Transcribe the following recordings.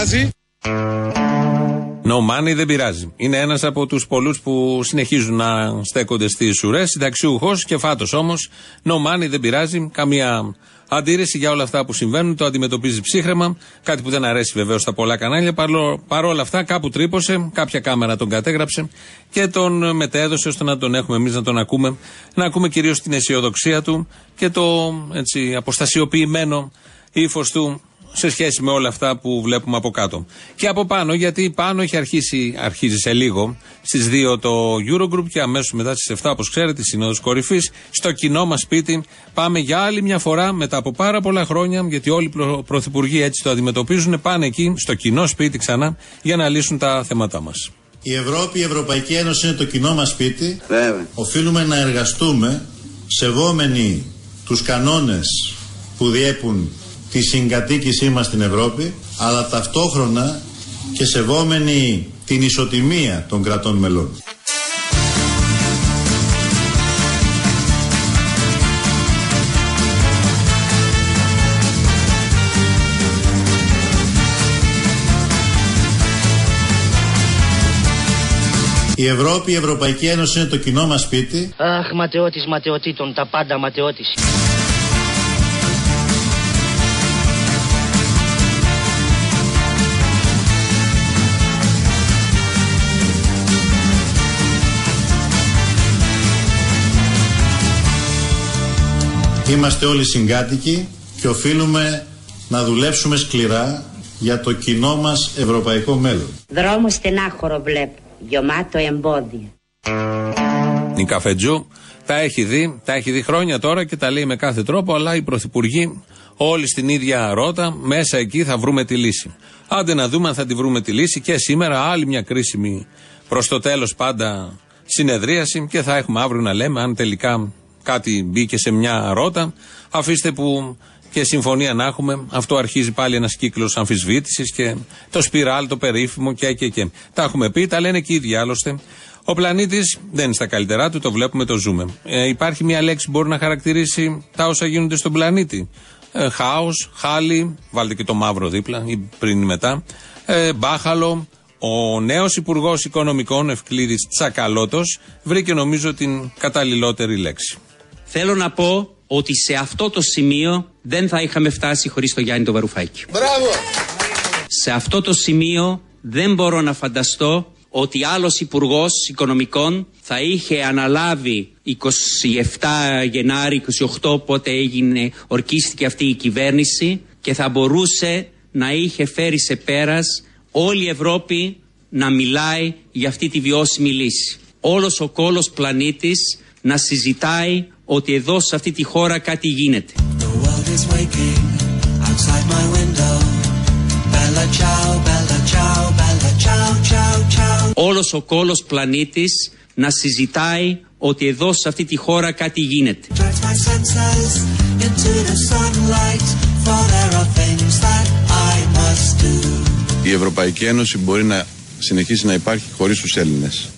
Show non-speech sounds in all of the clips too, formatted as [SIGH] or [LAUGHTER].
πειράζει. No money δεν πειράζει. Είναι ένας από τους πολλούς που συνεχίζουν να στέκονται στις ουρές. Συνταξιούχος και φάτος όμως. No money δεν πειράζει. Καμία αντίρρηση για όλα αυτά που συμβαίνουν. Το αντιμετωπίζει ψύχρεμα. Κάτι που δεν αρέσει βεβαίως στα πολλά κανάλια. Παρ' όλα αυτά κάπου τρύπωσε. Κάποια κάμερα τον κατέγραψε και τον μετέδωσε ώστε να τον έχουμε εμείς να τον ακούμε. Να ακούμε κυρίως την αισιοδοξία του και το έτσι αποστασιοποιημένο ύφος του σε σχέση με όλα αυτά που βλέπουμε από κάτω. Και από πάνω, γιατί πάνω έχει αρχίσει, αρχίζει σε λίγο, στις 2 το Eurogroup και αμέσως μετά στις 7, όπως ξέρετε, η Σύνοδος Κορυφής, στο κοινό μας σπίτι. Πάμε για άλλη μια φορά μετά από πάρα πολλά χρόνια, γιατί όλοι οι πρωθυπουργοί έτσι το αντιμετωπίζουν, πάνε εκεί, στο κοινό σπίτι ξανά, για να λύσουν τα θέματα μας. Η Ευρώπη, η Ευρωπαϊκή Ένωση είναι το κοινό μας σπίτι. Βέβαια. Οφείλουμε να εργαστούμε σεβόμενοι τους κανόνες που διέπουν τη συγκατοίκησή μας στην Ευρώπη, αλλά ταυτόχρονα και σεβόμενοι την ισοτιμία των κρατών μελών. Η Ευρώπη, η Ευρωπαϊκή Ένωση είναι το κοινό μας σπίτι. Αχ, ματαιώτης ματαιωτήτων, τα πάντα ματαιώτης. Είμαστε όλοι συγκάτοικοι και οφείλουμε να δουλέψουμε σκληρά για το κοινό μας ευρωπαϊκό μέλλον. Δρόμο στενάχωρο βλέπω, γεμάτο εμπόδια. Η Καφετζού τα έχει δει, τα έχει δει χρόνια τώρα και τα λέει με κάθε τρόπο, αλλά οι πρωθυπουργοί όλοι στην ίδια ρότα, μέσα εκεί θα βρούμε τη λύση. Άντε να δούμε αν θα τη βρούμε τη λύση και σήμερα άλλη μια κρίσιμη προς το τέλος πάντα συνεδρίαση και θα έχουμε αύριο να λέμε αν τελικά κάτι μπήκε σε μια ρότα. Αφήστε που και συμφωνία να έχουμε. Αυτό αρχίζει πάλι ένας κύκλος αμφισβήτησης και το σπιράλ, το περίφημο και, και, και. Τα έχουμε πει, τα λένε και οι ίδιοι άλλωστε. Ο πλανήτης δεν είναι στα καλύτερά του, το βλέπουμε, το ζούμε. Ε, υπάρχει μια λέξη που μπορεί να χαρακτηρίσει τα όσα γίνονται στον πλανήτη. Ε, Χάος, χάλι, βάλτε και το μαύρο δίπλα ή πριν ή μετά. Ε, μπάχαλο. Ο νέος Υπουργός Οικονομικών, Ευκλήδης Τσακαλώτος, βρήκε νομίζω την καταλληλότερη λέξη. Θέλω να πω ότι σε αυτό το σημείο δεν θα είχαμε φτάσει χωρίς το Γιάννη το Βαρουφάκη. Μπράβο! Σε αυτό το σημείο δεν μπορώ να φανταστώ ότι άλλος υπουργός Οικονομικών θα είχε αναλάβει 27 Γενάρη, 28 πότε έγινε, ορκίστηκε αυτή η κυβέρνηση και θα μπορούσε να είχε φέρει σε πέρας όλη η Ευρώπη να μιλάει για αυτή τη βιώσιμη λύση. Όλος ο κόλος πλανήτης να συζητάει ότι εδώ σε αυτή τη χώρα κάτι γίνεται. Όλος ο κόλος πλανήτης να συζητάει ότι εδώ σε αυτή τη χώρα κάτι γίνεται. Η Ευρωπαϊκή Ένωση μπορεί να συνεχίσει να υπάρχει χωρίς τους Έλληνες.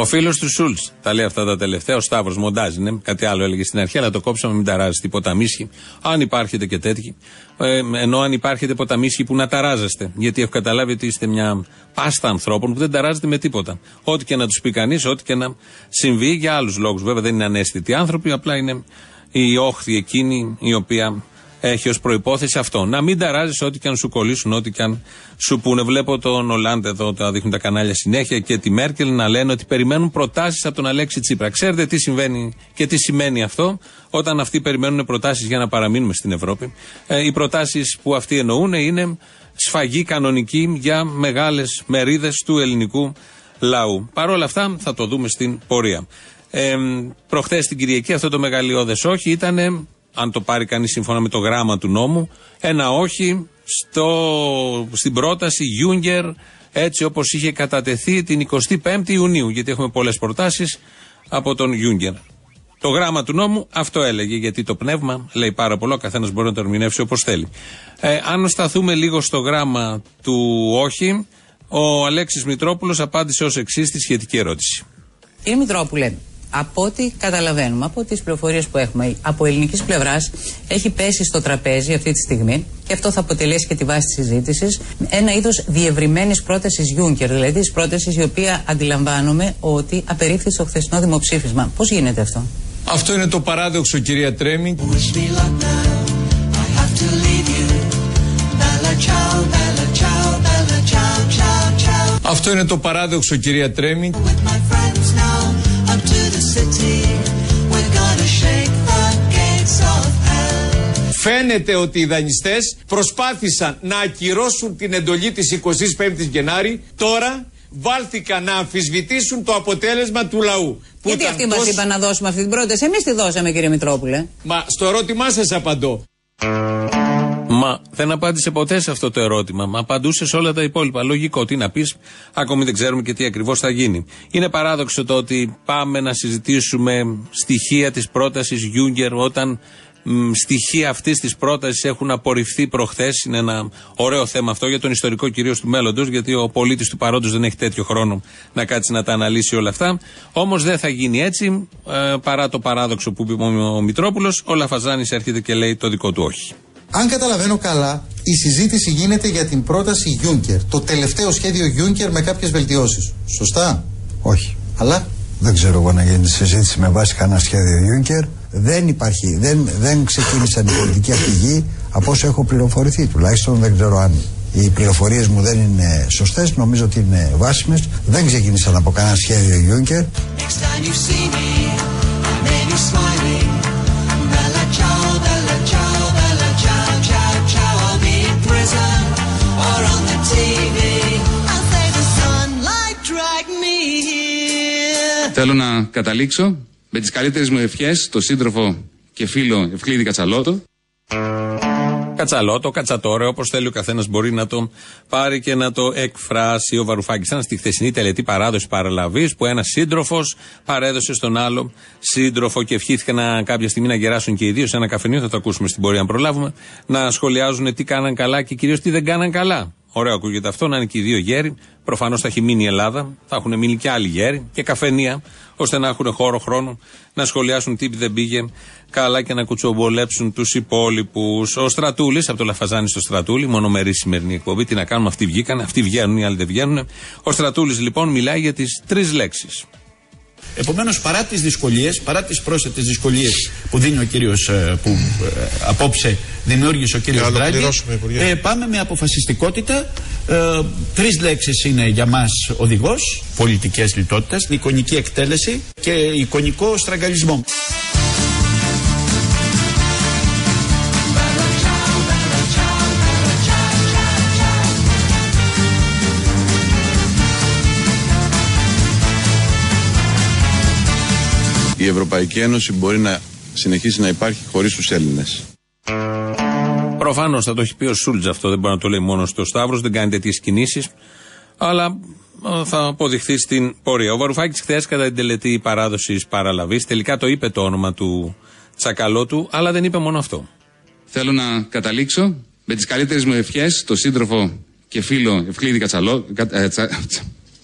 Ο φίλος του Σούλτς τα λέει αυτά τα τελευταία. Ο Σταύρος Μοντάζ είναι. Κάτι άλλο έλεγε στην αρχή, αλλά το κόψαμε. Μην ταράζει τίποτα μίσχη. Αν υπάρχετε και τέτοιοι. Ε, ενώ αν υπάρχετε ποταμίσχοι που να ταράζεστε. Γιατί έχω καταλάβει ότι είστε μια πάστα ανθρώπων που δεν ταράζετε με τίποτα. Ό,τι και να τους πει κανείς, ό,τι και να συμβεί για άλλους λόγους. Βέβαια δεν είναι ανέστητοι άνθρωποι, απλά είναι η όχθη εκείνη η οποία έχει ως προπόθεση αυτό. Να μην ταράζεις ό,τι και αν σου κολλήσουν, ό,τι και αν σου πούνε. Βλέπω τον Ολάντ εδώ, τα δείχνουν τα κανάλια συνέχεια και τη Μέρκελ να λένε ότι περιμένουν προτάσεις από τον Αλέξη Τσίπρα. Ξέρετε τι συμβαίνει και τι σημαίνει αυτό όταν αυτοί περιμένουν προτάσεις για να παραμείνουμε στην Ευρώπη. Ε, οι προτάσεις που αυτοί εννοούν είναι σφαγή κανονική για μεγάλες μερίδες του ελληνικού λαού. Παρ' όλα αυτά θα το δούμε στην πορεία. Ε, Προχθές την Κυριακή αυτό το μεγαλειώδες όχι ήταν αν το πάρει κανείς σύμφωνα με το γράμμα του νόμου, ένα όχι στο, στην πρόταση Γιούγκερ έτσι όπως είχε κατατεθεί την 25η Ιουνίου. Γιατί έχουμε πολλές προτάσεις από τον Γιούγκερ. Το γράμμα του νόμου αυτό έλεγε, γιατί το πνεύμα λέει πάρα πολλά, ο καθένας μπορεί να το ερμηνεύσει όπως θέλει. Ε, αν σταθούμε λίγο στο γράμμα του όχι, ο Αλέξης Μητρόπουλος απάντησε ως εξής στη σχετική ερώτηση. Κύριε Μητρόπουλε, Από ό,τι καταλαβαίνουμε, από τις πληροφορίες που έχουμε, από ελληνικής πλευράς έχει πέσει στο τραπέζι αυτή τη στιγμή και αυτό θα αποτελέσει και τη βάση της συζήτησης ένα είδος διευρυμένης πρότασης Juncker, δηλαδή της πρότασης η οποία αντιλαμβάνομαι ότι απερίφθη στο χθεσινό δημοψήφισμα. Πώς γίνεται αυτό; Αυτό είναι το παράδοξο, κυρία Τρέμι. Αυτό είναι το παράδοξο, κυρία Τρέμι. Φαίνεται ότι οι δανειστές προσπάθησαν να ακυρώσουν την εντολή της 25ης Γενάρη. Τώρα βάλθηκαν να αμφισβητήσουν το αποτέλεσμα του λαού. Γιατί αυτοί τόσο... μας είπαν να δώσουμε αυτή την πρόταση; Εμείς τη δώσαμε κύριε Μητρόπουλε. Μα στο ερώτημά σας απαντώ. Μα δεν απάντησε ποτέ σε αυτό το ερώτημα. Μα απαντούσε σε όλα τα υπόλοιπα. Λογικό, τι να πεις, ακόμη δεν ξέρουμε και τι ακριβώς θα γίνει. Είναι παράδοξο το ότι πάμε να συζητήσουμε στοιχεία της πρότασης Γιούγκερ όταν μ, στοιχεία αυτής της πρότασης έχουν απορριφθεί προχθές. Είναι ένα ωραίο θέμα αυτό για τον ιστορικό κυρίως του μέλλοντος, γιατί ο πολίτης του παρόντος δεν έχει τέτοιο χρόνο να κάτσει να τα αναλύσει όλα αυτά. Όμως δεν θα γίνει έτσι, ε, παρά το παράδοξο που είπε ο Μητρόπουλος. Ο Λαφαζάνης έρχεται και λέει το δικό του όχι. Αν καταλαβαίνω καλά, η συζήτηση γίνεται για την πρόταση Juncker. Το τελευταίο σχέδιο Juncker με κάποιες βελτιώσεις. Σωστά; Όχι. Αλλά; Δεν ξέρω εγώ να γίνει συζήτηση με βάση κανένα σχέδιο Juncker. Δεν υπάρχει, δεν, δεν ξεκίνησαν η πολιτική αρχηγοί από όσο έχω πληροφορηθεί. Τουλάχιστον δεν ξέρω αν οι πληροφορίες μου δεν είναι σωστές. Νομίζω ότι είναι βάσιμες. Δεν ξεκίνησαν από κανένα σχέδιο Juncker. Θέλω να καταλήξω με τις καλύτερες μου ευχές το σύντροφο και φίλο Ευκλήδη Κατσαλώτο. Κατσαλώτο, κατσατόρε, όπως θέλει ο καθένας μπορεί να το πάρει και να το εκφράσει. Ο Βαρουφάκης ήταν στη χθεσινή τελετή παράδοση παραλαβής που ένας σύντροφος παρέδωσε στον άλλο σύντροφο και ευχήθηκαν κάποια στιγμή να γεράσουν και οι δύο σε ένα καφενείο. Θα το ακούσουμε στην πορεία αν προλάβουμε. Να σχολιάζουν τι κάναν καλά και κυρίως τι δεν κάναν καλά. Ωραίο ακούγεται αυτό, να είναι και οι δύο γέροι. Προφανώς θα έχει μείνει η Ελλάδα, θα έχουν μείνει και άλλοι γέροι και καφενεία, ώστε να έχουν χώρο, χρόνο να σχολιάσουν τι δεν πήγε καλά και να κουτσομπολέψουν τους υπόλοιπους. Ο Στρατούλης, από το Λαφαζάνι στο Στρατούλη, μονομερή σημερινή εκπομπή. Τι να κάνουμε, αυτοί βγήκαν, αυτοί βγαίνουν, οι άλλοι δεν βγαίνουν. Ο Στρατούλης λοιπόν μιλάει για τις τρεις λέξεις. Επομένως, παρά τις δυσκολίες, παρά τις πρόσθετες δυσκολίες που δίνει ο κύριος ε, που ε, απόψε δημιούργησε ο κύριος Δράγκη, ε, πάμε με αποφασιστικότητα. Ε, Τρεις λέξεις είναι για μας οδηγός, πολιτικές λιτότητες, εικονική εκτέλεση και εικονικό στραγγαλισμό. Η Ευρωπαϊκή Ένωση μπορεί να συνεχίσει να υπάρχει χωρίς τους Έλληνες. Προφανώς θα το έχει πει ο Σούλτζ αυτό, δεν μπορεί να το λέει μόνος στο Σταύρος, δεν κάνει τέτοιες κινήσεις. Αλλά ε, θα αποδειχθεί στην πορεία. Ο Βαρουφάκης χθες κατά την τελετή παράδοση παραλαβής τελικά το είπε το όνομα του Τσακαλώτου, αλλά δεν είπε μόνο αυτό. Θέλω να καταλήξω με τις καλύτερες μου ευχές το σύντροφο και φίλο Ευκλήδη Κατσαλό... Ε, τσα,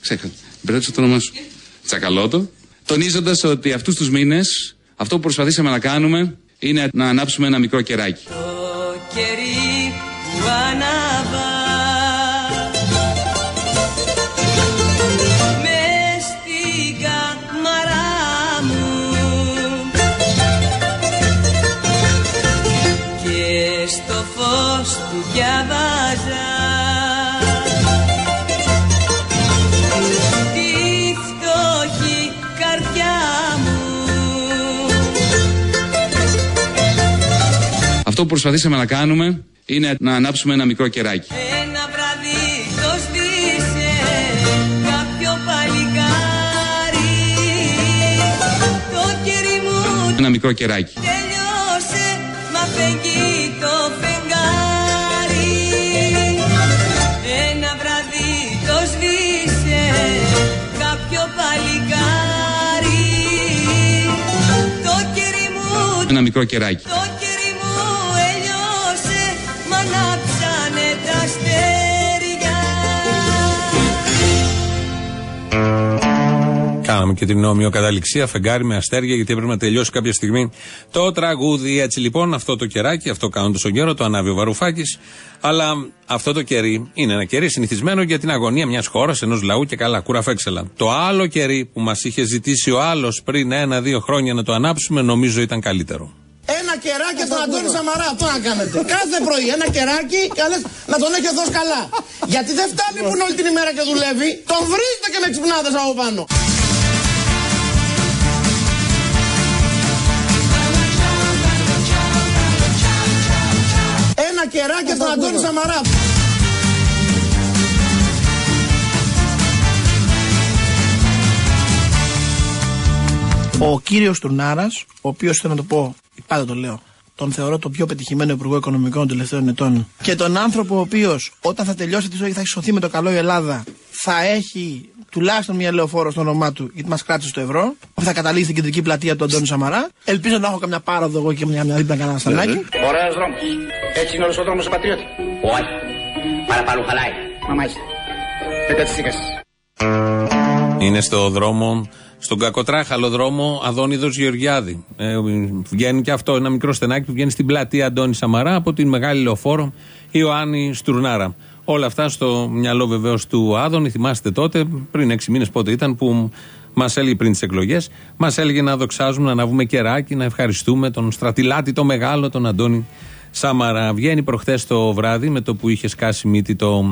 ξέχασα, το όνομα σου. Τσακαλώτο. Τονίζοντας ότι αυτούς τους μήνες αυτό που προσπαθήσαμε να κάνουμε είναι να ανάψουμε ένα μικρό κεράκι. Το κερί που ανάβα που προσπαθήσαμε να κάνουμε είναι να ανάψουμε ένα μικρό κεράκι. Ένα βράδυ το σβήσε κάποιο παλικάρι Το κερί μου Ένα μικρό κεράκι. τελειώσε μα φεγγεί το φεγγάρι Ένα βράδυ το σβήσε κάποιο παλικάρι Το κερί μου Ένα μικρό κεράκι. Κάναμε και την ομοιοκαταληξία, φεγγάρι με αστέρια, γιατί έπρεπε να τελειώσει κάποια στιγμή το τραγούδι. Έτσι λοιπόν, αυτό το κεράκι, αυτό κάνουν τόσο καιρό, το ανάβει ο Βαρουφάκης. Αλλά αυτό το κερί είναι ένα κερί συνηθισμένο για την αγωνία μιας χώρας, ενός λαού και καλά, κουραφέξελα. Το άλλο κερί που μας είχε ζητήσει ο άλλος πριν ένα-δύο χρόνια να το ανάψουμε, νομίζω ήταν καλύτερο. Ένα κεράκι στον Αντώνη Σαμαρά. Αυτό να κάνετε. [LAUGHS] Κάθε πρωί ένα κεράκι και να τον έχει εδώ καλά. [LAUGHS] Γιατί δεν φτάνει που είναι όλη την ημέρα και δουλεύει. Τον βρείτε και με ξυπνάδες από πάνω. Ένα κεράκι στον Αντώνη Σαμαρά. Ο κύριος Τουρνάρας, ο οποίος θέλω να το πω πάντα το λέω, τον θεωρώ το πιο πετυχημένο Υπουργό Οικονομικών των τελευταίων ετών. Και τον άνθρωπο ο οποίος όταν θα τελειώσει τη ζωή θα έχει σωθεί με το καλό η Ελλάδα, θα έχει τουλάχιστον μια λεωφόρο στο όνομά του, γιατί μας κράτησε το ευρώ, θα καταλήξει στην κεντρική πλατεία του Αντώνη Σαμαρά. Ελπίζω να έχω καμιά πάροδο εγώ και μια, μια δίπλα κανένα στανάκι. Ωραίος δρόμος. Έτσι είναι όλος ο δρόμος του πατριώτης. Όχι. Παραπάνω χαλάει. Μα μάλιστα. Πέτα τη Είναι στο δρόμο στον κακοτράχαλο δρόμο Αδόνιδος Γεωργιάδη. Ε, βγαίνει και αυτό ένα μικρό στενάκι που βγαίνει στην πλατεία Αντώνη Σαμαρά από την μεγάλη λεωφόρο Ιωάννη Στουρνάρα. Όλα αυτά στο μυαλό βεβαίως του Άδωνη. Θυμάστε τότε, πριν έξι μήνες πότε ήταν, που μας έλεγε πριν τις εκλογές, μας έλεγε να δοξάζουμε, να αναβούμε κεράκι, να ευχαριστούμε τον στρατιλάτη το μεγάλο, τον Αντώνη Σαμαρά. Βγαίνει προχθές το βράδυ με το που είχε σκάσει μύτη το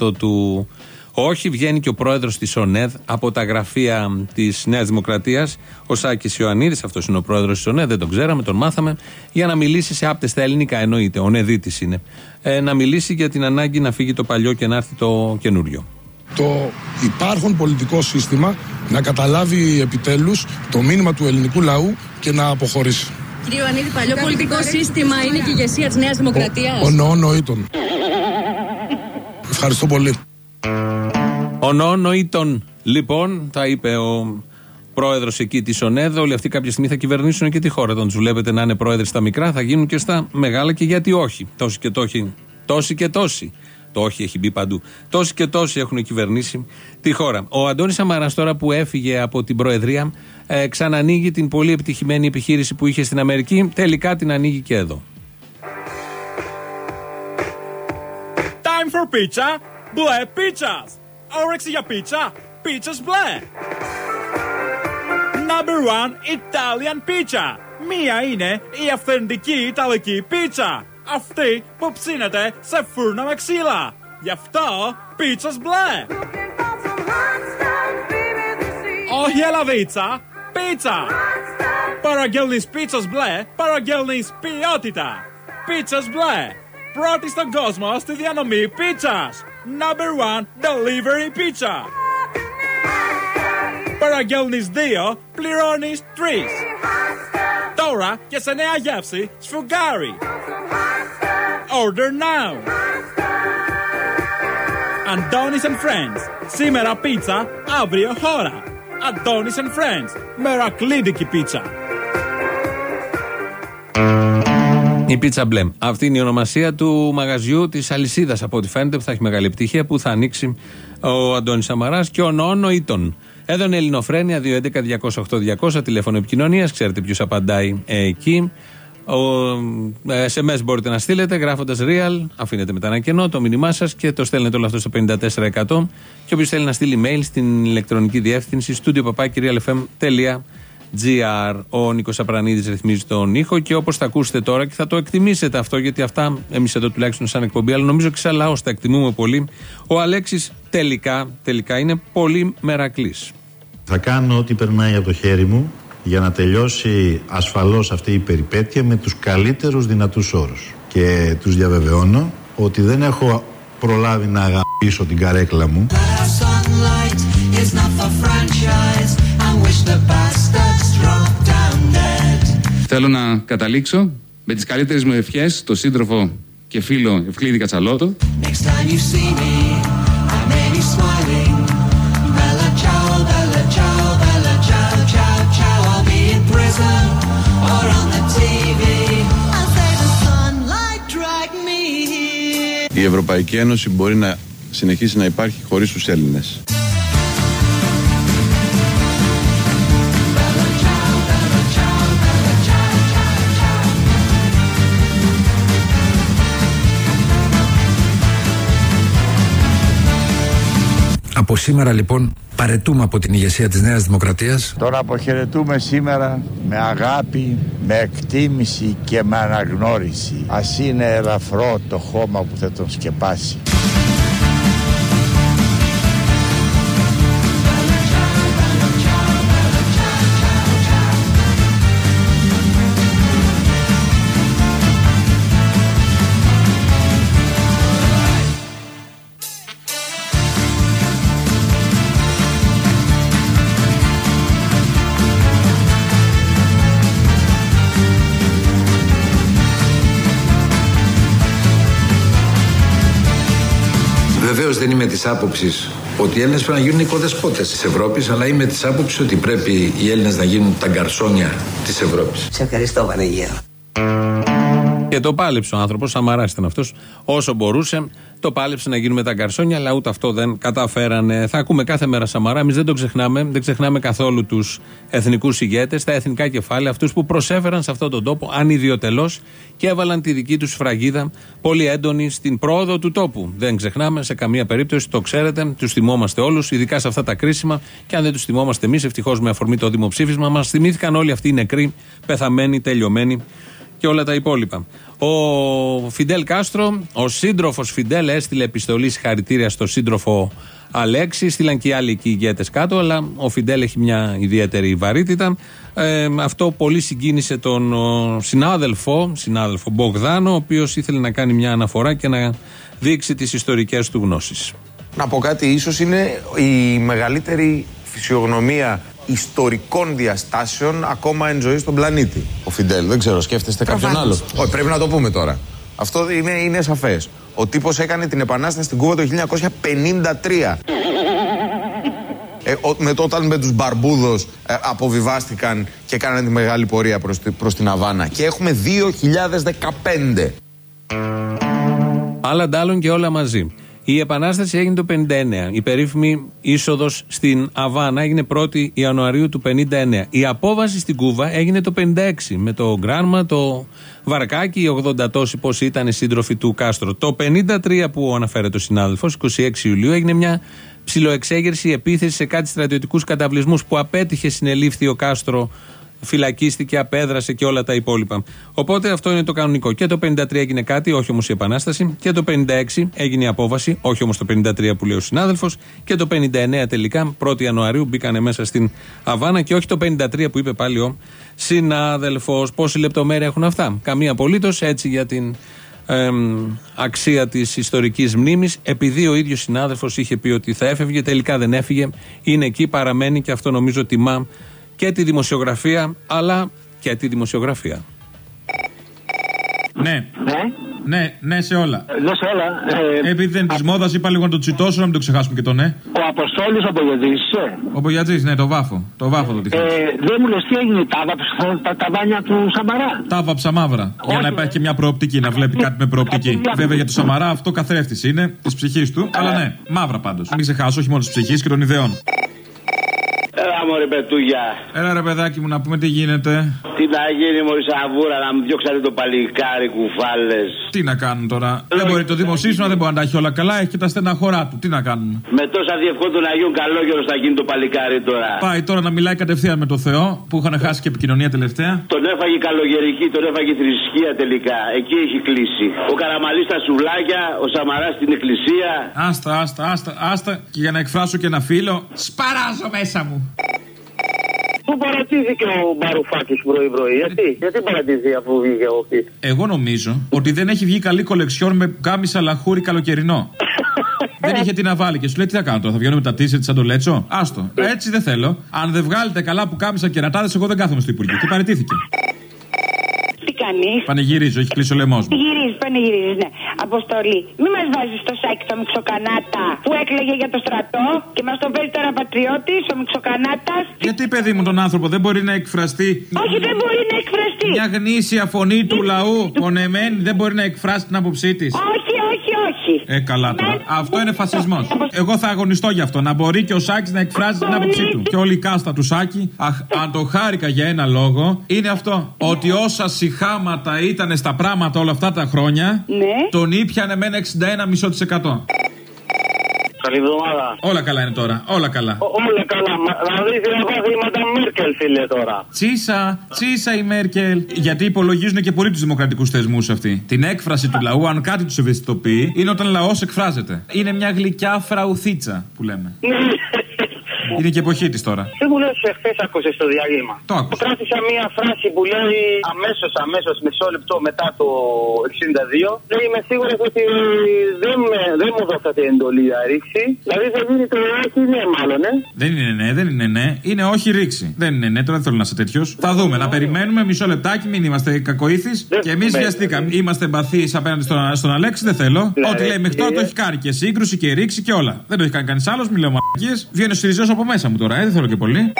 60% του όχι, βγαίνει και ο πρόεδρο τη ΟΝΕΔ από τα γραφεία τη Νέα Δημοκρατία, ο Σάκη Ιωαννίδη, αυτό είναι ο πρόεδρο τη ΟΝΕΔ, δεν τον ξέραμε, τον μάθαμε, για να μιλήσει σε άπτεστα ελληνικά, εννοείται, ο Νεδίτη είναι. Ε, να μιλήσει για την ανάγκη να φύγει το παλιό και να έρθει το καινούριο. Το υπάρχον πολιτικό σύστημα να καταλάβει επιτέλους το μήνυμα του ελληνικού λαού και να αποχωρήσει. Κύριε Ιωαννίδη, παλιό πολιτικό σύστημα είναι και η ηγεσία τη Νέα Δημοκρατία. Ο, ο, Ευχαριστώ πολύ. Ο Νόνοητον, λοιπόν, τα είπε ο πρόεδρος εκεί της ΟΝΕΔ. Όλοι αυτοί κάποια στιγμή θα κυβερνήσουν και τη χώρα. Τον τους βλέπετε να είναι πρόεδροι στα μικρά, θα γίνουν και στα μεγάλα και γιατί όχι. Τόσοι και τόσοι. Τόσοι και τόσοι. Το όχι έχει μπει παντού. Τόσοι και τόσοι έχουν κυβερνήσει τη χώρα. Ο Αντώνης Σαμαράς, τώρα που έφυγε από την Προεδρία, ε, ξανανοίγει την πολύ επιτυχημένη επιχείρηση που είχε στην Αμερική. Τελικά την ανοίγει και εδώ. Time for pizza. Μπλε pizzas. Όρεξη για πίτσα. Pizzas μπλε. Number one Italian pizza. Μία είναι η αυθεντική Ιταλική πίτσα. Αυτή που ψήνεται σε φούρνο με ξύλα. Γι' αυτό pizzas μπλε. Όχι ελαβίτσα, πίτσα. Παραγγέλνεις πίτσας μπλε, παραγγέλνεις ποιότητα. Πίτσας μπλε. Πρώτη στον κόσμο στη διανομή πίτσας. Number one Delivery Pizza. Παραγγέλνεις δύο, πληρώνεις τρεις. Τώρα και σε νέα γεύση, σφουγγάρι. Order now. Antonis and Friends. Σήμερα πίτσα, αύριο χώρα. Antonis and Friends. Μερακλήδικη πίτσα. Η πίτσα μπλε. Αυτή είναι η ονομασία του μαγαζιού της αλυσίδας από ό,τι φαίνεται που θα έχει μεγάλη επιτυχία που θα ανοίξει ο Αντώνης Σαμαράς και ο Νόνο Ήτων. Εδώ είναι Ελληνοφρένια 211-208-200 τηλέφωνο επικοινωνίας. Ξέρετε ποιος απαντάει εκεί. Ο SMS μπορείτε να στείλετε γράφοντας real, αφήνετε μετά ένα κενό το μήνυμά σας και το στέλνετε όλο αυτό στο 54%. Και όποιος θέλει να στείλει mail στην ηλεκτρονική διεύθυνση studio GR. Ο Νίκος Απρανίδης ρυθμίζει τον ήχο και όπως θα ακούσετε τώρα και θα το εκτιμήσετε αυτό, γιατί αυτά εμείς εδώ τουλάχιστον σαν εκπομπή, αλλά νομίζω και σαν λαός τα εκτιμούμε πολύ. Ο Αλέξης τελικά, τελικά είναι πολύ μερακλής. Θα κάνω ό,τι περνάει από το χέρι μου για να τελειώσει ασφαλώς αυτή η περιπέτεια με τους καλύτερους δυνατούς όρους. Και τους διαβεβαιώνω ότι δεν έχω προλάβει να αγαπήσω την καρέκλα μου. Θέλω να καταλήξω με τις καλύτερες μου ευχές το σύντροφο και φίλο Ευκλήδη Κατσαλώτο. Η Ευρωπαϊκή Ένωση μπορεί να συνεχίσει να υπάρχει χωρίς τους Έλληνες. Από σήμερα λοιπόν παρετούμε από την ηγεσία της Νέας Δημοκρατίας. Τον αποχαιρετούμε σήμερα με αγάπη, με εκτίμηση και με αναγνώριση. Ας είναι ελαφρό το χώμα που θα τον σκεπάσει. Της άποψης ότι οι Έλληνες πρέπει να γίνουν οικοδεσπότες της Ευρώπης, αλλά είμαι της άποψης ότι πρέπει οι Έλληνες να γίνουν τα γκαρσόνια της Ευρώπης. Σε ευχαριστώ, Βανεγία. Και το πάλεψε ο άνθρωπος, Σαμαράς ήταν αυτός, όσο μπορούσε. Το πάλεψε να γίνουμε τα γκαρσόνια, αλλά ούτε αυτό δεν καταφέρανε. Θα ακούμε κάθε μέρα Σαμαρά. Εμείς δεν το ξεχνάμε. Δεν ξεχνάμε καθόλου τους εθνικούς ηγέτες, τα εθνικά κεφάλαια, αυτούς που προσέφεραν σε αυτόν τον τόπο ανιδιοτελώ και έβαλαν τη δική τους φραγίδα πολύ έντονη στην πρόοδο του τόπου. Δεν ξεχνάμε σε καμία περίπτωση, το ξέρετε, τους θυμόμαστε όλους, ειδικά σε αυτά τα κρίσιμα. Και αν δεν τους θυμόμαστε εμείς, ευτυχώς με αφορμή το δημοψήφισμα, μας θυμήθηκαν όλοι αυτοί οι νεκροί, πεθαμένοι, τελειωμένοι και όλα τα υπόλοιπα. Ο Φιντέλ Κάστρο, ο σύντροφος Φιντέλ, έστειλε επιστολή συγχαρητήρια στο σύντροφο Αλέξη. Στείλαν και οι άλλοι εκεί ηγέτες κάτω, αλλά ο Φιντέλ έχει μια ιδιαίτερη βαρύτητα. Ε, αυτό πολύ συγκίνησε τον ο, συνάδελφο, συνάδελφο Μπογδάνο, ο οποίος ήθελε να κάνει μια αναφορά και να δείξει τις ιστορικές του γνώσεις. Να πω κάτι, ίσως είναι η μεγαλύτερη φυσιογνωμία ιστορικών διαστάσεων ακόμα εν ζωή στον πλανήτη. Ο Φιντέλ, δεν ξέρω, σκέφτεστε κάποιον άλλο. Όχι, πρέπει να το πούμε τώρα. Αυτό είναι, είναι σαφές. Ο τύπος έκανε την επανάσταση στην Κούβα το 1953. Ε, ο, με, όταν με τους Μπαρμπούδος ε, αποβιβάστηκαν και κάνανε τη μεγάλη πορεία προς, τη- προς την Αβάνα. Και έχουμε 2015. Άλλα ντάλλον και όλα μαζί. Η Επανάσταση έγινε το 59. Η περίφημη είσοδος στην Αβάνα έγινε 1η Ιανουαρίου του 59. Η απόβαση στην Κούβα έγινε το 56 με το Γκράνμα, το Βαρκάκι, οι 80 τόσοι πόσοι ήταν οι σύντροφοι του Κάστρο. Το 53 που αναφέρεται ο συνάδελφος, 26 Ιουλίου, έγινε μια ψιλοεξέγερση επίθεση σε κάτι στρατιωτικούς καταβλισμούς που απέτυχε, συνελήφθη ο Κάστρο φυλακίστηκε, απέδρασε και όλα τα υπόλοιπα. Οπότε αυτό είναι το κανονικό. Και το 53 έγινε κάτι, όχι όμως η Επανάσταση. Και το 56 έγινε η απόβαση, όχι όμως το 53 που λέει ο συνάδελφος. Και το 59 τελικά, 1η Ιανουαρίου, μπήκανε μέσα στην Αβάνα και όχι το 53 που είπε πάλι ο συνάδελφος. Πόση λεπτομέρεια έχουν αυτά; Καμία απολύτως έτσι για την εμ, αξία της ιστορικής μνήμης. Επειδή ο ίδιος συνάδελφος είχε πει ότι θα έφευγε, τελικά δεν έφυγε. Είναι εκεί, παραμένει και αυτό νομίζω τιμά και τη δημοσιογραφία, αλλά και τη δημοσιογραφία. Ναι. Ναι. Ναι, ναι σε όλα. Ναι, σε όλα. Ε, Επειδή δεν είναι τη μόδας, είπα λίγο να το τσιτώσω, να μην το ξεχάσουμε και το ναι. ο Αποστόλης από Γεδής, είσαι. Ο Μπογιατζή, ναι, το βάφο. Το βάφο το Ε, τυχαίο. δεν μου λες τι έγινε, τα άβαψε τα ταβάνια του Σαμαρά. Τα βάψα μαύρα. Για να υπάρχει και μια προοπτική, να βλέπει κάτι με προοπτική. Βέβαια για το Σαμαρά αυτό καθρέφτης είναι της ψυχής του. Αλλά ναι, μαύρα πάντως. Μην ξεχάσω, όχι μόνο της ψυχής και των ιδεών. Έλα μωρέ πετούγια. Έλα ρε παιδάκι μου να πούμε τι γίνεται. Τι να γίνει μωρή σαβούρα να μου διώξατε το παλικάρι κουφάλες. Τι να κάνουν τώρα; Δεν μπορεί το δημοσίευμα, δεν μπορεί να τα έχει όλα καλά. Έχει και τα στενά χωρά του. Τι να κάνουμε; Με τόσα διευκό των Αγίων Καλόγερος θα γίνει το παλικάρι τώρα. Πάει τώρα να μιλάει κατευθείαν με το Θεό που είχαν χάσει και επικοινωνία τελευταία. Τον έφαγε η καλογερική, τον έφαγε η θρησκεία τελικά. Εκεί έχει κλείσει. Ο Καραμαλής στα σουβλάκια, ο Σαμαράς στην εκκλησία. Άστα, άστα, άστα, άστα. Και για να εκφράσω και ένα φίλο, σπαράζω μέσα μου. Πού παρατήθηκε ο Μπαρουφάκης πρωί-πρωί, γιατί, γιατί παρατήθηκε αφού βγήκε ο Φι. Εγώ νομίζω ότι δεν έχει βγει καλή κολεξιόν με κάμισα λαχούρι καλοκαιρινό. δεν είχε τι να βάλει και σου λέει τι θα κάνω τώρα, θα βγαίνω με τα τίσερτ σαν το λέτσο; Άστο. Έτσι δεν θέλω. Αν δεν βγάλετε καλά που κάμισα κερατάδες, εγώ δεν κάθομαι στο Υπουργείο. Και παραιτήθηκε. Τι κάνει. Πανηγυρίζω, έχει κλείσει ο λαιμός μου. Πανηγυρίζεις, πανηγυρίζεις, ναι. Αποστολή. Μην μας βάζεις στο σάκι το Μιξοκανάτα που έκλαιγε για το στρατό και μας το παίζει τώρα πατριώτης, ο Μιξοκανάτα. Γιατί παιδί μου τον άνθρωπο δεν μπορεί να εκφραστεί; Όχι, δεν μπορεί να εκφραστεί. Μια γνήσια φωνή του λαού, πονεμένη, δεν μπορεί να εκφράσει την άποψή της. Όχι, όχι, όχι. Ε, καλά τώρα. Αυτό είναι φασισμός. Εγώ θα αγωνιστώ γι' αυτό. Να μπορεί και ο Σάκης να εκφράζει την άποψή του. Και όλη η κάστα του Σάκη, αχ, αν το χάρηκα για ένα λόγο, είναι αυτό. Ότι όσα συχάματα ήταν στα πράγματα όλα αυτά τα χρόνια, Ναι. τον ήπιανε με ένα 61,5%. Καλή εβδομάδα. Όλα καλά είναι τώρα. Όλα καλά. Ό- Όλα καλά. Μα- Να δει τι θα πάθει η Ματα Μέρκελ, φίλε τώρα. Τσίσα, τσίσα η Μέρκελ. Γιατί υπολογίζουν και πολύ τους δημοκρατικούς θεσμούς αυτοί. Την έκφραση του λαού, αν κάτι τους ευαισθητοποιεί, είναι όταν λαός εκφράζεται. Είναι μια γλυκιά φραουθίτσα που λέμε. Είναι και εποχή της τώρα. Τι μου λες, εχθές άκουσε στο διάλειμμα. Το άκουσα. Κράτησα μία φράση που λέει αμέσως, αμέσως, μισό λεπτό μετά το 62. Λέει είμαι σίγουρη ότι δεν, με- δεν μου δώσατε εντολή να ρίξει. Δηλαδή θα γίνει το όχι, ναι, μάλλον, ε. Δεν είναι ναι, δεν είναι ναι. Είναι όχι ρήξη. Δεν είναι ναι, τώρα δεν θέλω να είσαι τέτοιος. Θα δούμε, να περιμένουμε μισό λεπτάκι, μην είμαστε κακοήθει. Και εμείς ναι. βιαστήκαμε. Είμαστε εμπαθεί απέναντι στον, στον Αλέξη, δεν θέλω. Ναι, Ό,τι λέει μέχρι τώρα ε. το έχει κάνει και σύγκρουση και ρήξη και όλα. Δεν το έχει κάνει κανείς άλλος, μην λέω μαλακίε. Βγαίνει ο Σιριζέο από μέσα μου τώρα, ε, δεν θέλω και πολύ.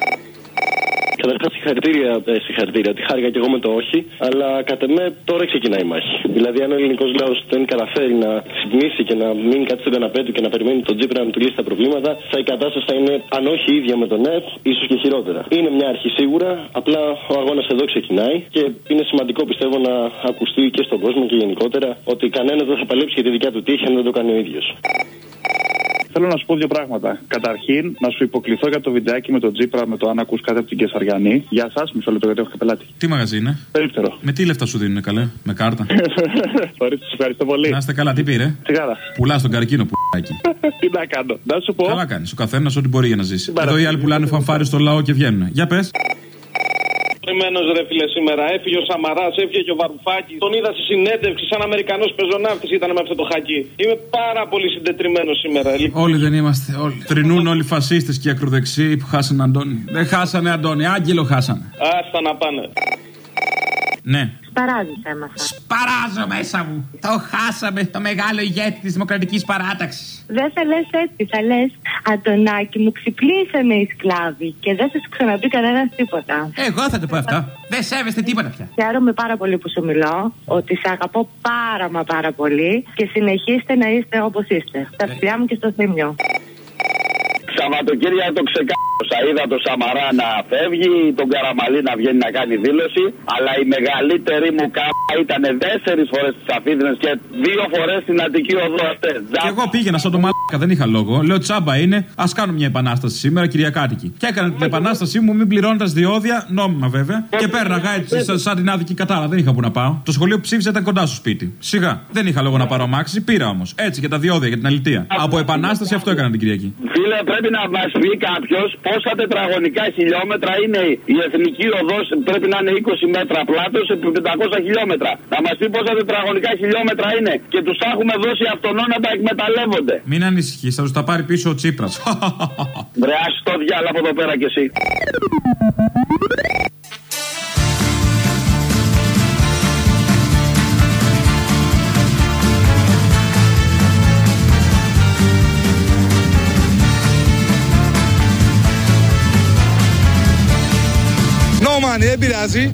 Καταρχάς, συγχαρητήρια, ε, συγχαρητήρια, ότι χάρηκα και εγώ με το όχι, αλλά κατά με τώρα ξεκινάει η μάχη. Δηλαδή, αν ο ελληνικός λαός δεν καταφέρει να ξυπνήσει και να μείνει κάτι στον καναπέ του και να περιμένει τον Τζίπρα να του λύσει τα προβλήματα, θα η κατάσταση θα είναι, αν όχι η ίδια με τον ΕΠ, ίσως και χειρότερα. Είναι μια αρχή σίγουρα, απλά ο αγώνας εδώ ξεκινάει και είναι σημαντικό πιστεύω να ακουστεί και στον κόσμο και γενικότερα ότι κανένας δεν θα παλέψει για τη δικιά του τύχη αν δεν το κάνει ο ίδιος. Θέλω να σου πω δύο πράγματα. Καταρχήν, να σου υποκληθώ για το βιντεάκι με τον Τζίπρα με το αν ακούς κάτι από την Κεσαριανή. Για εσάς, μισό λεπτό, γιατί έχω και πελάτη. Τι μαγαζί είναι; Περίπτερο. Με τι λεφτά σου δίνουν, καλέ, με κάρτα; [LAUGHS] Ορίστε, σε ευχαριστώ πολύ. Να είστε καλά, τι πήρε; Τσιγάρα. Πουλάς τον καρκίνο που [LAUGHS] Τι να κάνω. Να σου πω. Καλά κάνεις. Ο καθένας ό,τι μπορεί για να ζήσει. Παρα- Εδώ οι άλλοι πουλάνε φανφάρι στο λαό και βγαίνουν. Για πες. Τριμμένο ρε φίλε σήμερα. Έφυγε ο Σαμαράς, έφυγε και ο Βαρουφάκης. Τον είδα στη συνέντευξη σαν Αμερικανός πεζοναύτης ήταν με αυτό το χακί. Είμαι πάρα πολύ συντετριμένος σήμερα. Λοιπόν, Όλοι δεν είμαστε. Όλοι. Τρινούν όλοι οι φασίστες και οι ακροδεξιοί που χάσανε Αντώνη. Δεν χάσανε Αντώνη, άγγελο χάσανε. άστα να πάνε. Ναι. Σπαράζεις έμαθα. Παράζω μέσα μου. Το χάσαμε το μεγάλο ηγέτη της Δημοκρατικής Παράταξης. Δεν θα λες έτσι, θα λες Αντωνάκη μου ξυπνήσανε οι σκλάβοι και δεν θα σου ξαναπεί κανένας τίποτα. Εγώ θα το πω αυτό. Δεν σέβεστε τίποτα πια. Χαίρομαι πάρα πολύ που σου μιλώ, ότι σε αγαπώ πάρα μα πάρα πολύ και συνεχίστε να είστε όπως είστε. Τα φιλιά μου και στο θύμιο. Σαββατοκύριακο ξεκάθασα. Είδα τον Σαμαρά να φεύγει, τον Καραμαλή να βγαίνει να κάνει δήλωση. Αλλά η μεγαλύτερη μου κάμα ήταν τέσσερις φορές στις Αφίδρε και δύο φορές στην Αττική Οδό αυτέ. Και εγώ πήγαινα σαν το μαλάκα, δεν είχα λόγο. Λέω τσάμπα είναι, ας κάνω μια επανάσταση σήμερα, Κυριακάτικη. Και έκανα την επανάστασή μου, μην πληρώνοντα διόδια, νόμιμα βέβαια. Και πέρναγα έτσι, σαν, σαν την άδικη κατάλα, δεν είχα που να πάω. Το σχολείο που ψήφισα ήταν κοντά στο σπίτι. Σιγά, δεν είχα λόγο να πάρω αμάξι, πήρα όμως. Έτσι και τα διόδια για την αλητεία. Από επανάσταση αυτό έκανα την Κυριακή. Φίλε, πρέπει να μας πει κάποιος πόσα τετραγωνικά χιλιόμετρα είναι η εθνική οδός. Πρέπει να είναι 20 μέτρα πλάτος επί 500 χιλιόμετρα. Να μας πει πόσα τετραγωνικά χιλιόμετρα είναι. Και τους έχουμε δώσει αυτονό να τα εκμεταλλεύονται. Μην ανησυχείς, θα τους τα πάρει πίσω ο Τσίπρας. Βρε, ας το διάλα από εδώ πέρα κι εσύ. No money, δεν πειράζει.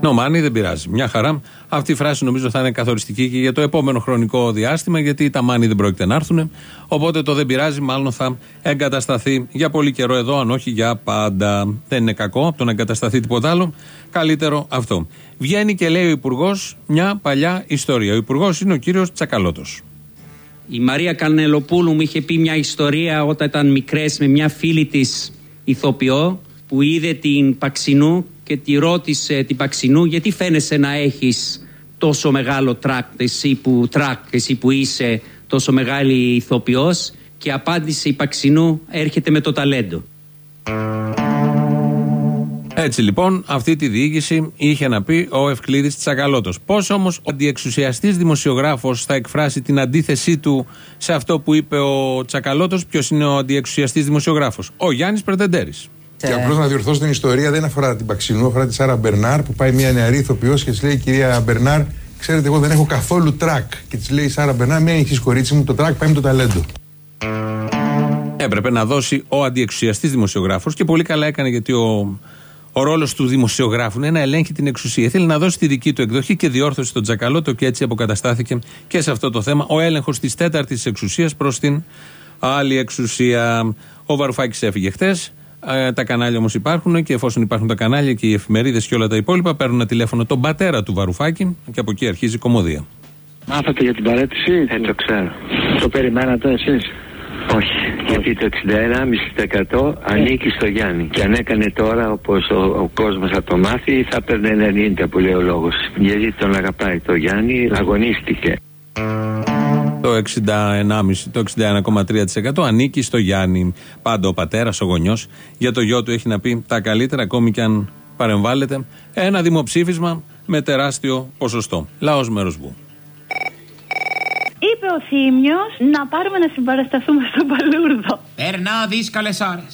Νομάνι δεν πειράζει. Μια χαρά. Αυτή η φράση νομίζω θα είναι καθοριστική και για το επόμενο χρονικό διάστημα, γιατί τα μάνι δεν πρόκειται να έρθουν. Οπότε το δεν πειράζει, μάλλον θα εγκατασταθεί για πολύ καιρό εδώ, αν όχι για πάντα. Δεν είναι κακό από το να εγκατασταθεί τίποτα άλλο. Καλύτερο αυτό. Βγαίνει και λέει ο Υπουργός μια παλιά ιστορία. Ο Υπουργός είναι ο κύριος Τσακαλώτος. Η Μαρία Κανελοπούλου μου είχε πει μια ιστορία όταν ήταν μικρές με μια φίλη της ηθοποιό που είδε την Παξινού και τη ρώτησε την Παξινού γιατί φαίνεσαι να έχεις τόσο μεγάλο τρακ εσύ που, τρακ, εσύ που είσαι τόσο μεγάλη ηθοποιός; Και απάντησε η Παξινού έρχεται με το ταλέντο. Έτσι λοιπόν, αυτή τη διήγηση είχε να πει ο Ευκλείδης Τσακαλώτος. Πώς όμως ο αντιεξουσιαστής δημοσιογράφος θα εκφράσει την αντίθεσή του σε αυτό που είπε ο Τσακαλώτος, Ποιος είναι ο αντιεξουσιαστής δημοσιογράφος, Ο Γιάννης Πρετεντέρης. Και απλώς να διορθώσω την ιστορία, δεν αφορά την Παξινού, αφορά τη Σάρα Μπερνάρ που πάει μια νεαρή ηθοποιός και της λέει: Κυρία Μπερνάρ, ξέρετε, εγώ δεν έχω καθόλου τρακ. Και της λέει η Σάρα Μπερνάρ: Μην ανησυχείς κορίτσι μου, το τρακ πάει με το ταλέντο. Έπρεπε να δώσει ο αντιεξουσιαστής δημοσιογράφος και πολύ καλά έκανε γιατί ο, ο ρόλος του δημοσιογράφου είναι να ελέγχει την εξουσία. Θέλει να δώσει τη δική του εκδοχή και διόρθωσε τον Τσακαλώτο και έτσι αποκαταστάθηκε και σε αυτό το θέμα ο έλεγχος της τέταρτης εξουσίας προς την άλλη εξουσία. Ο Βαρουφάκης έφυγε χθες. Τα κανάλια όμως υπάρχουν και εφόσον υπάρχουν τα κανάλια και οι εφημερίδες και όλα τα υπόλοιπα, παίρνουν ένα τηλέφωνο τον πατέρα του Βαρουφάκη και από εκεί αρχίζει η κομμωδία. Μάθατε για την παρέτηση; Ε, το ξέρω. Το περιμένατε εσείς; Όχι, γιατί το 61,5% ανήκει στο Γιάννη. Και αν έκανε τώρα όπως ο, ο κόσμος θα το μάθει, θα έπαιρνε 90 που λέει ο λόγος. Γιατί τον αγαπάει το Γιάννη, αγωνίστηκε. Το 61,5%, το 61,3% ανήκει στο Γιάννη. Πάντα ο πατέρας, ο γονιός, για το γιο του έχει να πει τα καλύτερα, ακόμη και αν παρεμβάλλεται. Ένα δημοψήφισμα με τεράστιο ποσοστό. Λαός μέρος βου. Είπε ο Θήμιος να πάρουμε να συμπαρασταθούμε στον Παλούρδο. Περνάω δύσκολε ώρε.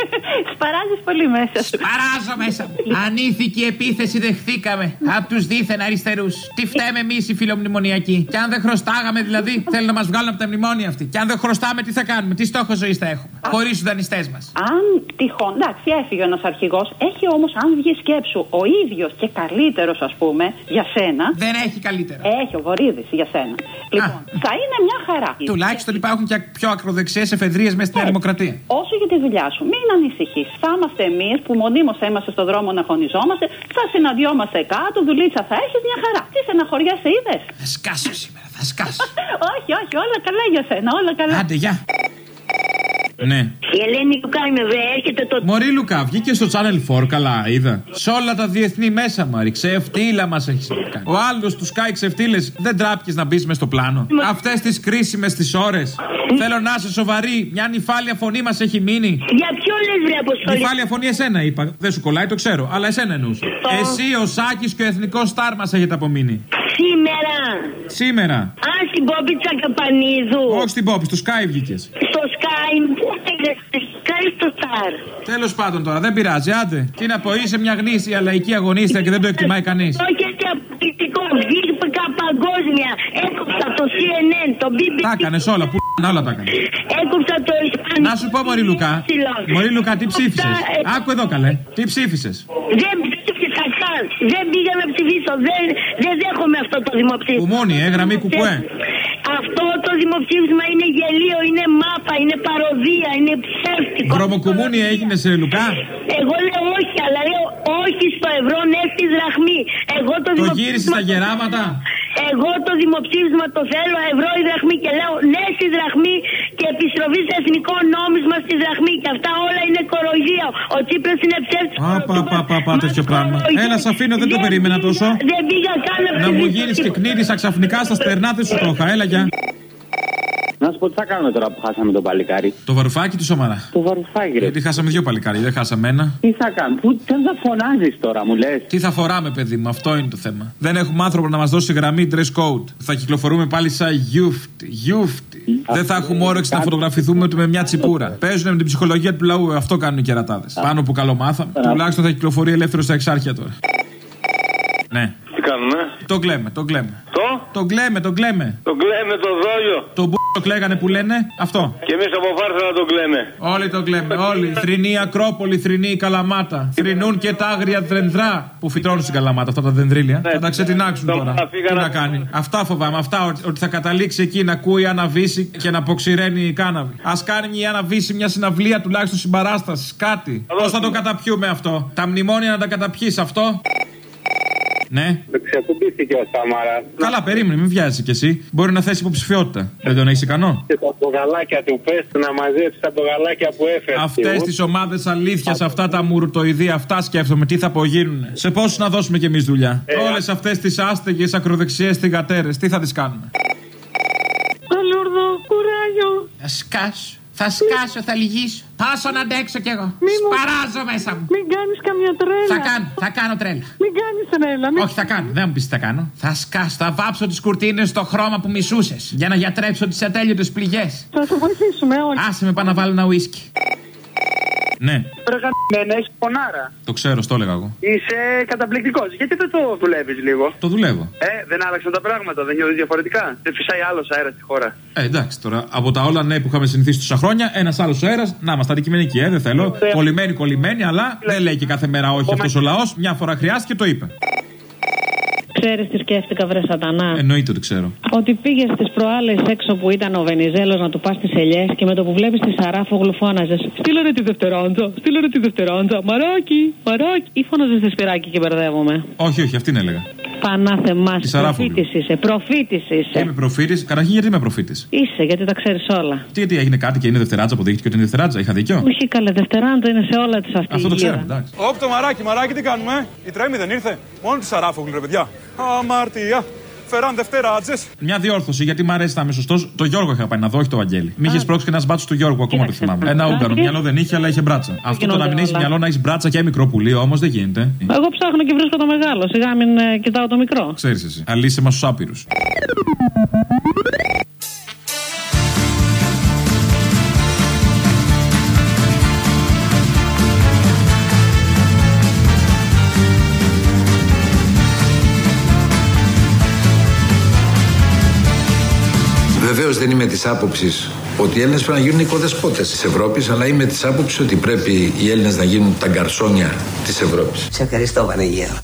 [LAUGHS] Σπαράζεις πολύ μέσα σου. Σπαράζω μέσα μου. Ανήθικη επίθεση δεχθήκαμε από τους δίθεν αριστερούς. Τι φταίμε εμείς οι φιλομνημονιακοί. Και αν δεν χρωστάγαμε δηλαδή, θέλουν να μας βγάλουν από τα μνημόνια αυτή. Και αν δεν χρωστάμε, τι θα κάνουμε, τι στόχο ζωής θα έχουμε; Χωρίς τους δανειστές μας. Αν τυχόν, εντάξει, έφυγε ένας αρχηγός, έχει όμως, αν βγει σκέψου, ο ίδιος και καλύτερος, ας πούμε, για σένα. Δεν έχει καλύτερο. Έχει ο Βορύδης για σένα. Λοιπόν, θα είναι μια χαρά. Τουλάχιστον υπάρχουν και πιο ακροδεξιές εφεδρείες μέσα στη Νέα Δημοκρατία. Όσο για τη δουλειά σου, μην ανησυχείς. Θα είμαστε εμείς που μονίμως θα είμαστε στον δρόμο να αγωνιζόμαστε, θα συναντιόμαστε κάτω, δουλίτσα θα έχεις μια χαρά. Τι στεναχωριά σε είδες; Θα σκάσω σήμερα, θα σκάσω. [LAUGHS] όχι, όχι, όλα καλά για σένα, όλα καλά. Άντε, γεια. Ναι. Η Ελένη Λουκά είμαι βέβαια, έρχεται το. Μωρή Λουκά, βγήκε στο Channel 4, καλά, είδα. Σε όλα τα διεθνή μέσα, Μαρή. Ξεφτύλα μας έχεις κάνεις. Ο άλλος του σκάει ξεφτύλες. Δεν τράπηκες να μπεις μες στο πλάνο. Αυτές τις κρίσιμες τις ώρες. Θέλω να είσαι σοβαρή. Μια νυφάλια φωνή μας έχει μείνει. Για ποιο λες, βρε αποστολή; Νυφάλια φωνή εσένα είπα. Δεν σου κολλάει, το ξέρω. Αλλά εσένα εννοούσα. Εσύ, ο Σάκης και ο εθνικός στάρ μας έχετε απομείνει. Σήμερα. Σήμερα. Α, στην Πόπη Τσακαπανίδου. Όχι στην Πόπη, στο Sky βγήκες. Στο Sky, πού πήγε, στο Sky στο Star. Τέλος πάντων τώρα, δεν πειράζει, άντε. Τι να πω, είσαι μια γνήσια λαϊκή αγωνίστρια και δεν το εκτιμάει κανείς. Όχι, έτσι απαιτητικό. Βγήκα παγκόσμια. Έκοψα το CNN, το BBC. Τα έκανες όλα, που όλα τα έκανες. Έκοψα το Ισπανικό. Να σου πω, Μωρή Λουκά. Μωρή Λουκά, τι ψήφισες; Άκου εδώ καλέ. Τι ψήφισες; Δεν ψήφισα καν. Δεν πήγα να ψηφίσω. Δεν, δεν δέχομαι αυτό το δημοψήφισμα. Κουμούνι, ε, γραμμή κουκουέ. Αυτό το δημοψήφισμα είναι γελίο, είναι μάπα, είναι παροδία, είναι ψεύτικο. Βρωμοκουμούνι έγινε σε Λουκά; Εγώ λέω όχι, αλλά λέω όχι στο ευρώ, ναι στη δραχμή. Εγώ το, το γύρισε στα γεράματα; Εγώ το δημοψήφισμα το θέλω ευρώ η δραχμή και λέω ναι στη δραχμή και επιστροφή σε εθνικό νόμισμα στη δραχμή. Και αυτά όλα είναι κοροϊδία. Ο Τσίπρας είναι ψεύτικος. Α, πα, πα, πα, πα, τέτοιο πράγμα. Έλα, σ' αφήνω, δεν το περίμενα τόσο. Δεν πήγα καν να μου γίνει και κνήδισα ξαφνικά στα στερνά, δεν σου το είχα. Έλα, γεια. Να σου πω τι θα κάνουμε τώρα που χάσαμε τον παλικάρι. Το βαρουφάκι του σομαρά. Το βαρουφάκι, ρε. Γιατί χάσαμε δύο παλικάρι, δεν χάσαμε ένα. Τι θα κάνουμε, πού θα φωνάζεις τώρα, μου λες. Τι θα φοράμε, παιδί μου, αυτό είναι το θέμα. Δεν έχουμε άνθρωπο να μας δώσει γραμμή dress code. Θα κυκλοφορούμε πάλι σαν γιούφτ. Γιούφτ. Δεν θα έχουμε όρεξη να φωτογραφηθούμε ούτε με μια τσιπούρα. Παίζουν με την ψυχολογία του λαού, αυτό κάνουν οι κερατάδες. Πάνω που καλομάθαμε. Τουλάχιστον θα κυκλοφορεί ελεύθερο στα Εξάρχεια τώρα. Ναι. Τι κάνουνε; Το κλαίμε, το κλαίμε. Το; Το κλαίμε, το κλαίμε. Το κλαίμε το δόλιο. Το μπου το κλαίγανε που λένε αυτό. Και εμείς από Βάρθρα το κλαίμε. Όλοι το κλαίμε, όλοι. Θρηνή Ακρόπολη, θρηνή η Καλαμάτα. Θρηνούν και τα άγρια δενδρά που φυτρώνουν στην Καλαμάτα, αυτά τα δενδρίλια. Ναι. Θα τα ξετινάξουν τώρα. Τι να κάνει. Αυτά φοβάμαι. Αυτά ότι- ότι θα καταλήξει εκεί να ακούει αναβίση και να αποξηραίνει η κάναβη. Α κάνει μια αναβίση, μια συναυλία τουλάχιστον συμπαράστασης. Κάτι. Πώς θα το καταπιούμε αυτό; Τα μνημόνια να τα καταπιείς αυτό; Ναι. Ξεκουμπήθηκε ο Σαμαράς. Καλά, περίμενε, μην βιάζεις κι εσύ. Μπορεί να θέσει υποψηφιότητα. Δεν τον έχεις ικανό. Και τα μπογαλάκια του πες να μαζέψει τα μπογαλάκια που έφερε. Αυτές τις ομάδες αλήθειας, αυτά τα μουρτοειδή, αυτά σκέφτομαι. Τι θα απογίνουν. Σε πόσους να δώσουμε κι εμείς δουλειά. Ε, Όλες αυτές τις άστεγες ακροδεξιές θηγατέρε, τι θα τις κάνουμε; Παλούρδο, κουράγιο. Θα σκάσω. Θα σκάσω, θα λυγίσω. Πάσω να αντέξω κι εγώ. Σπαράζω μέσα μου. Μην κάνεις καμιά τρέλα. Θα κάνω, θα κάνω τρέλα. Μην κάνεις τρέλα. Μην... Όχι, θα κάνω. Δεν μου πεις τι θα κάνω. Θα σκάσω, θα βάψω τις κουρτίνες στο χρώμα που μισούσες. Για να γιατρέψω τις ατέλειωτες πληγές. Θα σε βοηθήσουμε όλοι. Άσε με πάνω να βάλω ένα ουίσκι. Ναι, Πρεγαμμένα, έχει πονάρα. το ξέρω, στο έλεγα εγώ. Είσαι καταπληκτικός. Γιατί δεν το δουλεύεις λίγο; Το δουλεύω. Ε, δεν άλλαξαν τα πράγματα, δεν νιώθεις διαφορετικά; Δεν φυσάει άλλος αέρας στη χώρα. Ε, εντάξει τώρα, από τα όλα ναι που είχαμε συνηθίσει τόσα χρόνια, ένας άλλος αέρας, να είμαστε αντικειμενικοί, ε, δεν θέλω. Κολλημένοι, κολλημένοι, αλλά δεν λέει και κάθε μέρα όχι αυτός ο λαός. Μια φορά χρειάστηκε και το είπε. Ξέρεις τι σκέφτηκα, βρε Σατανά. Εννοείται ότι ξέρω. Ότι πήγες στι προάλλες έξω που ήταν ο Βενιζέλος να του πας τις ελιές και με το που βλέπεις τη Σαράφογλου φώναζες. Στείλε ρε τη δευτεράντζα, στείλε ρε τη δευτεράντζα. Μαράκι, μαράκι. Ή φώναζες στη σπυράκι και μπερδεύομαι. Όχι, όχι, αυτήν έλεγα. Πανάθεμά. Τη Σαράφογλου. Προφήτης είσαι. Προφήτης είσαι. Είμαι προφήτης; Καταρχήν, γιατί είμαι προφήτης; Είσαι, γιατί τα ξέρεις όλα. Τι γιατί έγινε κάτι και είναι δευτεράτσα, αποδείχτηκε ότι είναι δευτεράτσα. Είχα δίκιο; Όχι καλέ, δευτεράντο είναι σε όλα τι αυτή. Αυτό το η γύρα. ξέραμε, εντάξει. Όπ το μαράκι, μαράκι, τι κάνουμε, ε; Η τρέμη δεν ήρθε. Μόνο της Σαράφογλου, ρε παιδιά. Αμαρτία. Φεράν Δευτεράτζε. Μια διόρθωση, γιατί μου αρέσει να είμαι σωστός. Το Γιώργο είχα πάει να δω, όχι το Βαγγέλη. Μη είχες πρόξει και ένας μπάτσος του Γιώργου, ακόμα το θυμάμαι. Ένα Ούγγαρο. Μυαλό δεν είχε, αλλά είχε μπράτσα. Αυτό το να μην έχεις όλα. μυαλό να έχεις μπράτσα και μικρό πουλί όμως δεν γίνεται. Εγώ ψάχνω και βρίσκω το μεγάλο. Σιγά μην ε, κοιτάω το μικρό. Ξέρεις εσύ. Αλύσε μα του άπειρους. Βεβαίως δεν είμαι της άποψης ότι οι Έλληνες πρέπει να γίνουν οικοδεσπότες της Ευρώπης, αλλά είμαι της άποψης ότι πρέπει οι Έλληνες να γίνουν τα γκαρσόνια της Ευρώπης. Σε ευχαριστώ, Βανεγία.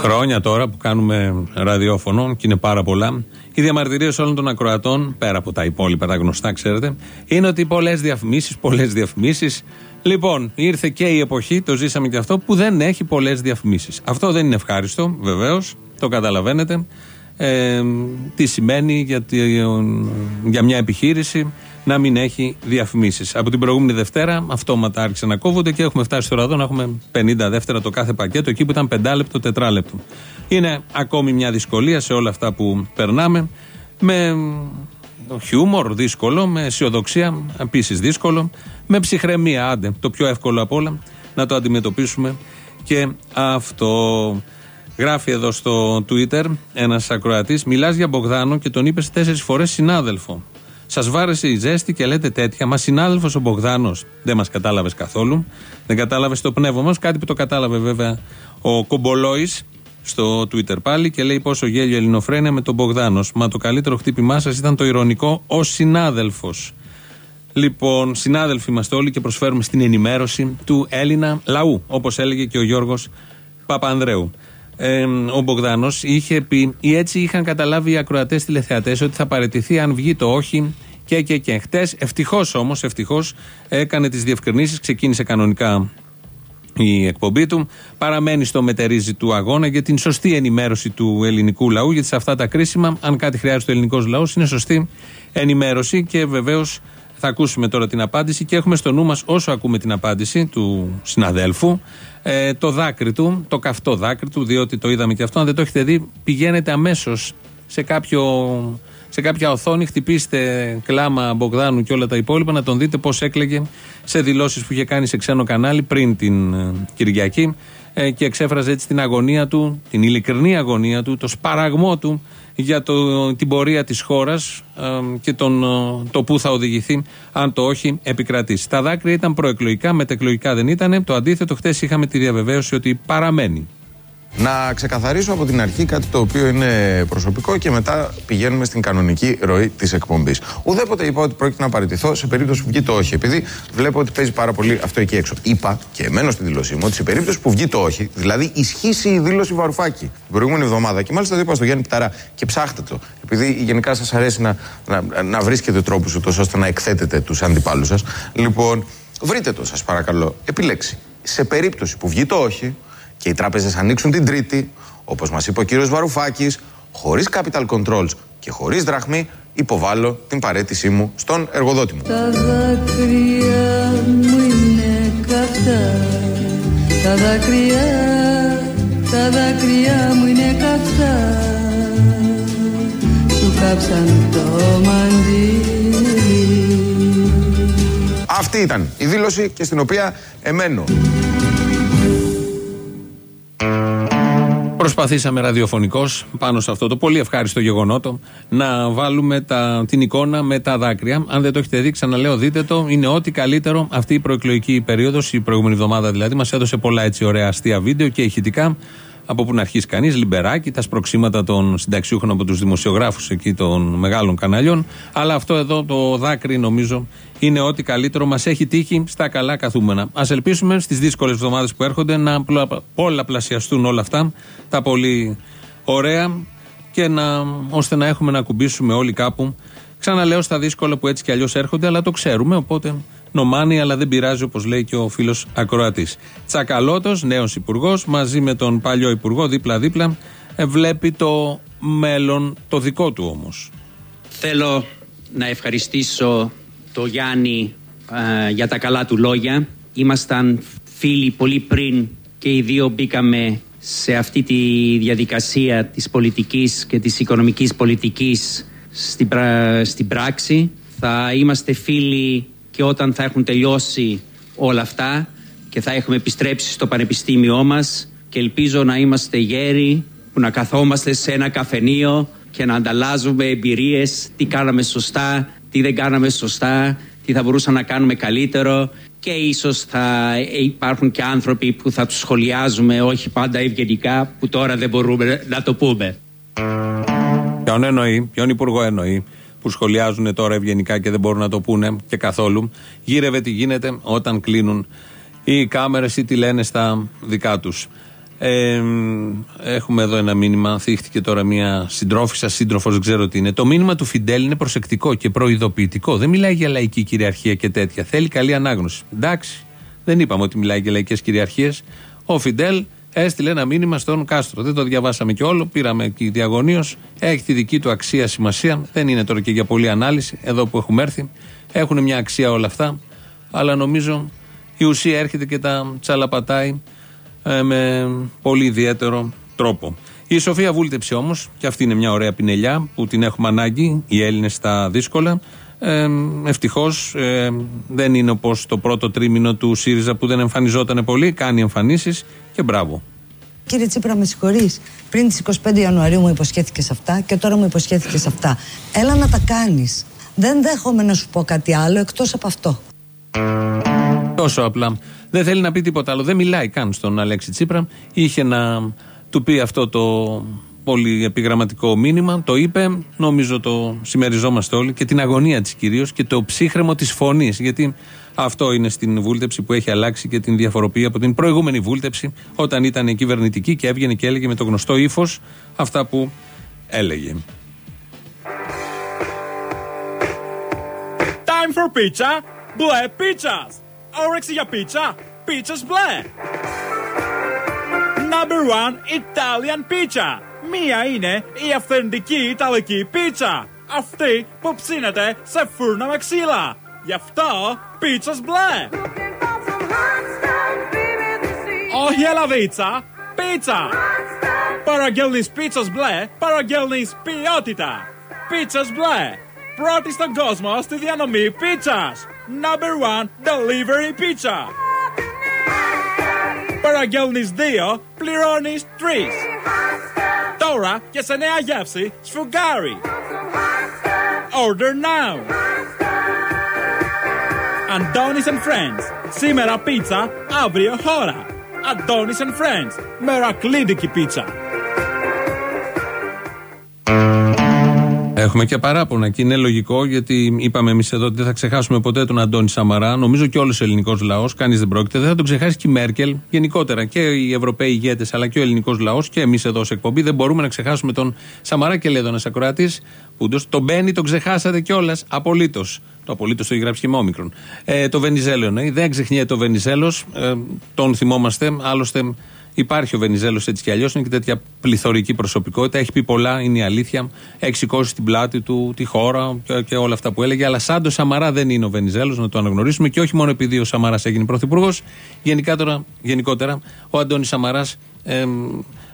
Χρόνια τώρα που κάνουμε ραδιόφωνο και είναι πάρα πολλά. Οι διαμαρτυρίες όλων των ακροατών, πέρα από τα υπόλοιπα, τα γνωστά, ξέρετε, είναι ότι πολλές διαφημίσεις, πολλές διαφημίσεις. Λοιπόν, ήρθε και η εποχή, το ζήσαμε και αυτό, που δεν έχει πολλές διαφημίσεις. Αυτό δεν είναι ευχάριστο, βεβαίως, το καταλαβαίνετε. Ε, τι σημαίνει για, τη- για μια επιχείρηση να μην έχει διαφημίσεις. Από την προηγούμενη Δευτέρα αυτόματα άρχισε να κόβονται και έχουμε φτάσει τώρα εδώ να έχουμε 50 δεύτερα το κάθε πακέτο εκεί που ήταν 5 λεπτό, 4 λεπτό. Είναι ακόμη μια δυσκολία σε όλα αυτά που περνάμε με χιούμορ δύσκολο, με αισιοδοξία επίσης δύσκολο, με ψυχραιμία άντε, το πιο εύκολο απ' όλα να το αντιμετωπίσουμε και αυτό. Γράφει εδώ στο Twitter ένας ακροατής: Μιλάς για Μπογδάνο και τον είπες τέσσερις φορές συνάδελφο. Σας βάρεσε η ζέστη και λέτε τέτοια. Μα συνάδελφος ο Μπογδάνος δεν μας κατάλαβες καθόλου. Δεν κατάλαβες το πνεύμα μας. Κάτι που το κατάλαβε βέβαια ο Κομπολόης στο Twitter πάλι και λέει πόσο γέλιο ελληνοφρένια με τον Μπογδάνος. Μα το καλύτερο χτύπημά σας ήταν το ηρωνικό ω συνάδελφος. Λοιπόν, συνάδελφοι είμαστε όλοι και προσφέρουμε στην ενημέρωση του Έλληνα λαού, όπως έλεγε και ο Γιώργος Παπανδρέου. Ε, ο Μπογδάνος είχε πει, ή έτσι είχαν καταλάβει οι ακροατές τηλεθεατές, ότι θα παραιτηθεί αν βγει το όχι και και και. Χτες, ευτυχώς όμως, ευτυχώς έκανε τις διευκρινήσεις, ξεκίνησε κανονικά η εκπομπή του. Παραμένει στο μετερίζει του αγώνα για την σωστή ενημέρωση του ελληνικού λαού, γιατί σε αυτά τα κρίσιμα, αν κάτι χρειάζεται ο ελληνικός λαός, είναι σωστή ενημέρωση και βεβαίως θα ακούσουμε τώρα την απάντηση και έχουμε στο νου μας, όσο ακούμε την απάντηση του συναδέλφου, ε, το δάκρυ του, το καυτό δάκρυ του, διότι το είδαμε και αυτό. Αν δεν το έχετε δει, πηγαίνετε αμέσως σε, κάποιο, σε κάποια οθόνη, χτυπήστε κλάμα Μπογδάνου και όλα τα υπόλοιπα, να τον δείτε πώς έκλαιγε σε δηλώσεις που είχε κάνει σε ξένο κανάλι πριν την ε, Κυριακή ε, και εξέφραζε έτσι την αγωνία του, την ειλικρινή αγωνία του, το σπαραγμό του για το, την πορεία της χώρας ε, και τον, ε, το πού θα οδηγηθεί αν το όχι επικρατήσει. Τα δάκρυα ήταν προεκλογικά, μετεκλογικά δεν ήταν. Το αντίθετο, χθες είχαμε τη διαβεβαίωση ότι παραμένει. Να ξεκαθαρίσω από την αρχή κάτι το οποίο είναι προσωπικό και μετά πηγαίνουμε στην κανονική ροή της εκπομπής. Ουδέποτε είπα ότι πρόκειται να παραιτηθώ σε περίπτωση που βγει το όχι, επειδή βλέπω ότι παίζει πάρα πολύ αυτό εκεί έξω. Είπα και εμένω στη δήλωσή μου ότι σε περίπτωση που βγει το όχι, δηλαδή ισχύσει η δήλωση Βαρουφάκη την προηγούμενη εβδομάδα και μάλιστα το είπα στο Γιάννη Πιταρά και ψάχτε το, επειδή γενικά σας αρέσει να, να, να βρίσκετε τρόπους ούτως ώστε να εκθέτετε τους αντιπάλους σας. Λοιπόν, βρείτε το, σας παρακαλώ, επιλέξει. Σε περίπτωση που βγει το όχι, και οι τράπεζες ανοίξουν την Τρίτη, όπως μας είπε ο κύριος Βαρουφάκης, χωρίς capital controls και χωρίς δραχμή, υποβάλλω την παρέτησή μου στον εργοδότη μου. Τα δάκρυα μου είναι καυτά Τα δάκρυα, τα δάκρυα μου είναι καυτά Σου κάψαν το μαντίλι Αυτή ήταν η δήλωση και στην οποία εμένω. Προσπαθήσαμε ραδιοφωνικώς πάνω σε αυτό το πολύ ευχάριστο γεγονότο να βάλουμε τα, την εικόνα με τα δάκρυα. Αν δεν το έχετε δει, ξαναλέω, δείτε το. Είναι ό,τι καλύτερο αυτή η προεκλογική περίοδος, η προηγούμενη εβδομάδα δηλαδή. Μας έδωσε πολλά έτσι ωραία αστεία βίντεο και ηχητικά. Από που να αρχίσει κανείς, λιμπεράκι, τα σπροξήματα των συνταξιούχων από τους δημοσιογράφους εκεί των μεγάλων καναλιών. Αλλά αυτό εδώ το δάκρυ νομίζω είναι ό,τι καλύτερο μας έχει τύχει στα καλά καθούμενα. Α ελπίσουμε στις δύσκολες εβδομάδες που έρχονται να πλα- πολλαπλασιαστούν όλα αυτά τα πολύ ωραία και να, ώστε να έχουμε να κουμπίσουμε όλοι κάπου. Ξαναλέω στα δύσκολα που έτσι κι αλλιώς έρχονται, αλλά το ξέρουμε, οπότε νομάνι, αλλά δεν πειράζει όπως λέει και ο φίλος Ακροατής. Τσακαλώτος, νέος υπουργός, μαζί με τον παλιό υπουργό δίπλα-δίπλα, ε, βλέπει το μέλλον το δικό του όμως. Θέλω να ευχαριστήσω το Γιάννη ε, για τα καλά του λόγια. Ήμασταν φίλοι πολύ πριν και οι δύο μπήκαμε σε αυτή τη διαδικασία της πολιτικής και της οικονομικής πολιτικής στην, πρα- στην πράξη. Θα είμαστε φίλοι και όταν θα έχουν τελειώσει όλα αυτά και θα έχουμε επιστρέψει στο πανεπιστήμιό μας και ελπίζω να είμαστε γέροι που να καθόμαστε σε ένα καφενείο και να ανταλλάζουμε εμπειρίες, τι κάναμε σωστά, τι δεν κάναμε σωστά, τι θα μπορούσαμε να κάνουμε καλύτερο και ίσως θα υπάρχουν και άνθρωποι που θα τους σχολιάζουμε όχι πάντα ευγενικά που τώρα δεν μπορούμε να το πούμε. Ποιον εννοεί, ποιον υπουργό εννοεί, που σχολιάζουν τώρα ευγενικά και δεν μπορούν να το πούνε και καθόλου. Γύρευε τι γίνεται όταν κλείνουν οι κάμερες ή τι λένε στα δικά τους. Ε, έχουμε εδώ ένα μήνυμα. Θύχτηκε τώρα μια συντρόφισσα, σύντροφος, δεν ξέρω τι είναι. Το μήνυμα του Φιντέλ είναι προσεκτικό και προειδοποιητικό. Δεν μιλάει για λαϊκή κυριαρχία και τέτοια. Θέλει καλή ανάγνωση. Εντάξει, δεν είπαμε ότι μιλάει για λαϊκές κυριαρχίες. Ο Φιντέλ έστειλε ένα μήνυμα στον Κάστρο. Δεν το διαβάσαμε και όλο. Πήραμε εκεί διαγωνίως. Έχει τη δική του αξία, σημασία. Δεν είναι τώρα και για πολλή ανάλυση. Εδώ που έχουμε έρθει. Έχουν μια αξία όλα αυτά. Αλλά νομίζω η ουσία έρχεται και τα τσαλαπατάει ε, με πολύ ιδιαίτερο τρόπο. Η Σοφία βούλτεψε όμως, και αυτή είναι μια ωραία πινελιά που την έχουμε ανάγκη, οι Έλληνες στα δύσκολα. Ε, Ευτυχώς δεν είναι όπως το πρώτο τρίμηνο του ΣΥΡΙΖΑ που δεν εμφανιζόταν πολύ, κάνει εμφανίσεις και μπράβο. Κύριε Τσίπρα, με συγχωρείς. Πριν τις 25 Ιανουαρίου μου υποσχέθηκες αυτά και τώρα μου υποσχέθηκες αυτά. Έλα να τα κάνεις. Δεν δέχομαι να σου πω κάτι άλλο εκτός από αυτό. Τόσο απλά. Δεν θέλει να πει τίποτα άλλο. Δεν μιλάει καν στον Αλέξη Τσίπρα. Είχε να του πει αυτό το πολύ επιγραμματικό μήνυμα. Το είπε. Νομίζω το συμμεριζόμαστε όλοι. Και την αγωνία της κυρίως και το ψύχρεμο της φωνής. Γιατί αυτό είναι στην βούλτεψη που έχει αλλάξει και την διαφοροποιεί από την προηγούμενη βούλτεψη όταν ήταν κυβερνητική και έβγαινε και έλεγε με το γνωστό ύφος αυτά που έλεγε. Time for pizza; Μπλε pizzas. Όρεξη για πίτσα. Pizzas μπλε. Number one Italian pizza. Μία είναι η αυθεντική Ιταλική πίτσα. Αυτή που ψήνεται σε φούρνο με ξύλα. Γι' αυτό pizzas μπλε. Όχι ελαβίτσα. Πίτσα. Παραγγέλνεις πίτσας μπλε, παραγγέλνεις ποιότητα. Πίτσας μπλε. Πρώτη στον κόσμο στη διανομή πίτσας. Number one delivery pizza. Παραγγέλνεις δύο, πληρώνεις τρεις. Τώρα και σε νέα γεύση σφουγγάρι. Order now. Αντώνης and Friends. Σήμερα πίτσα, αύριο χώρα. Αντώνης and Friends. Μερακλήδικη πίτσα. Έχουμε και παράπονα και είναι λογικό γιατί είπαμε εμείς εδώ ότι δεν θα ξεχάσουμε ποτέ τον Αντώνη Σαμαρά. Νομίζω και όλος ο ελληνικός λαός, κανείς δεν πρόκειται. Δεν θα τον ξεχάσει και η Μέρκελ γενικότερα. Και οι Ευρωπαίοι ηγέτες αλλά και ο ελληνικός λαός και εμείς εδώ σε εκπομπή δεν μπορούμε να ξεχάσουμε τον Σαμαρά και λέει εδώ ένας ακροατής που τον Μπένι τον ξεχάσατε κιόλας. Απολύτως. Το απολύτως το έχει γράψει και με όμικρον. Ε, το Βενιζέλο εννοεί. Δεν ξεχνιέται το Βενιζέλος. Ε, τον θυμόμαστε. Άλλωστε Υπάρχει ο Βενιζέλος έτσι κι αλλιώς, είναι και τέτοια πληθωρική προσωπικότητα. Έχει πει πολλά, είναι η αλήθεια. Έχει σηκώσει την πλάτη του, τη χώρα και, και όλα αυτά που έλεγε. Αλλά σαν το Σαμαρά δεν είναι ο Βενιζέλος, να το αναγνωρίσουμε. Και όχι μόνο επειδή ο Σαμαράς έγινε πρωθυπουργός. Γενικότερα, γενικότερα, ο Αντώνης Σαμαράς ε,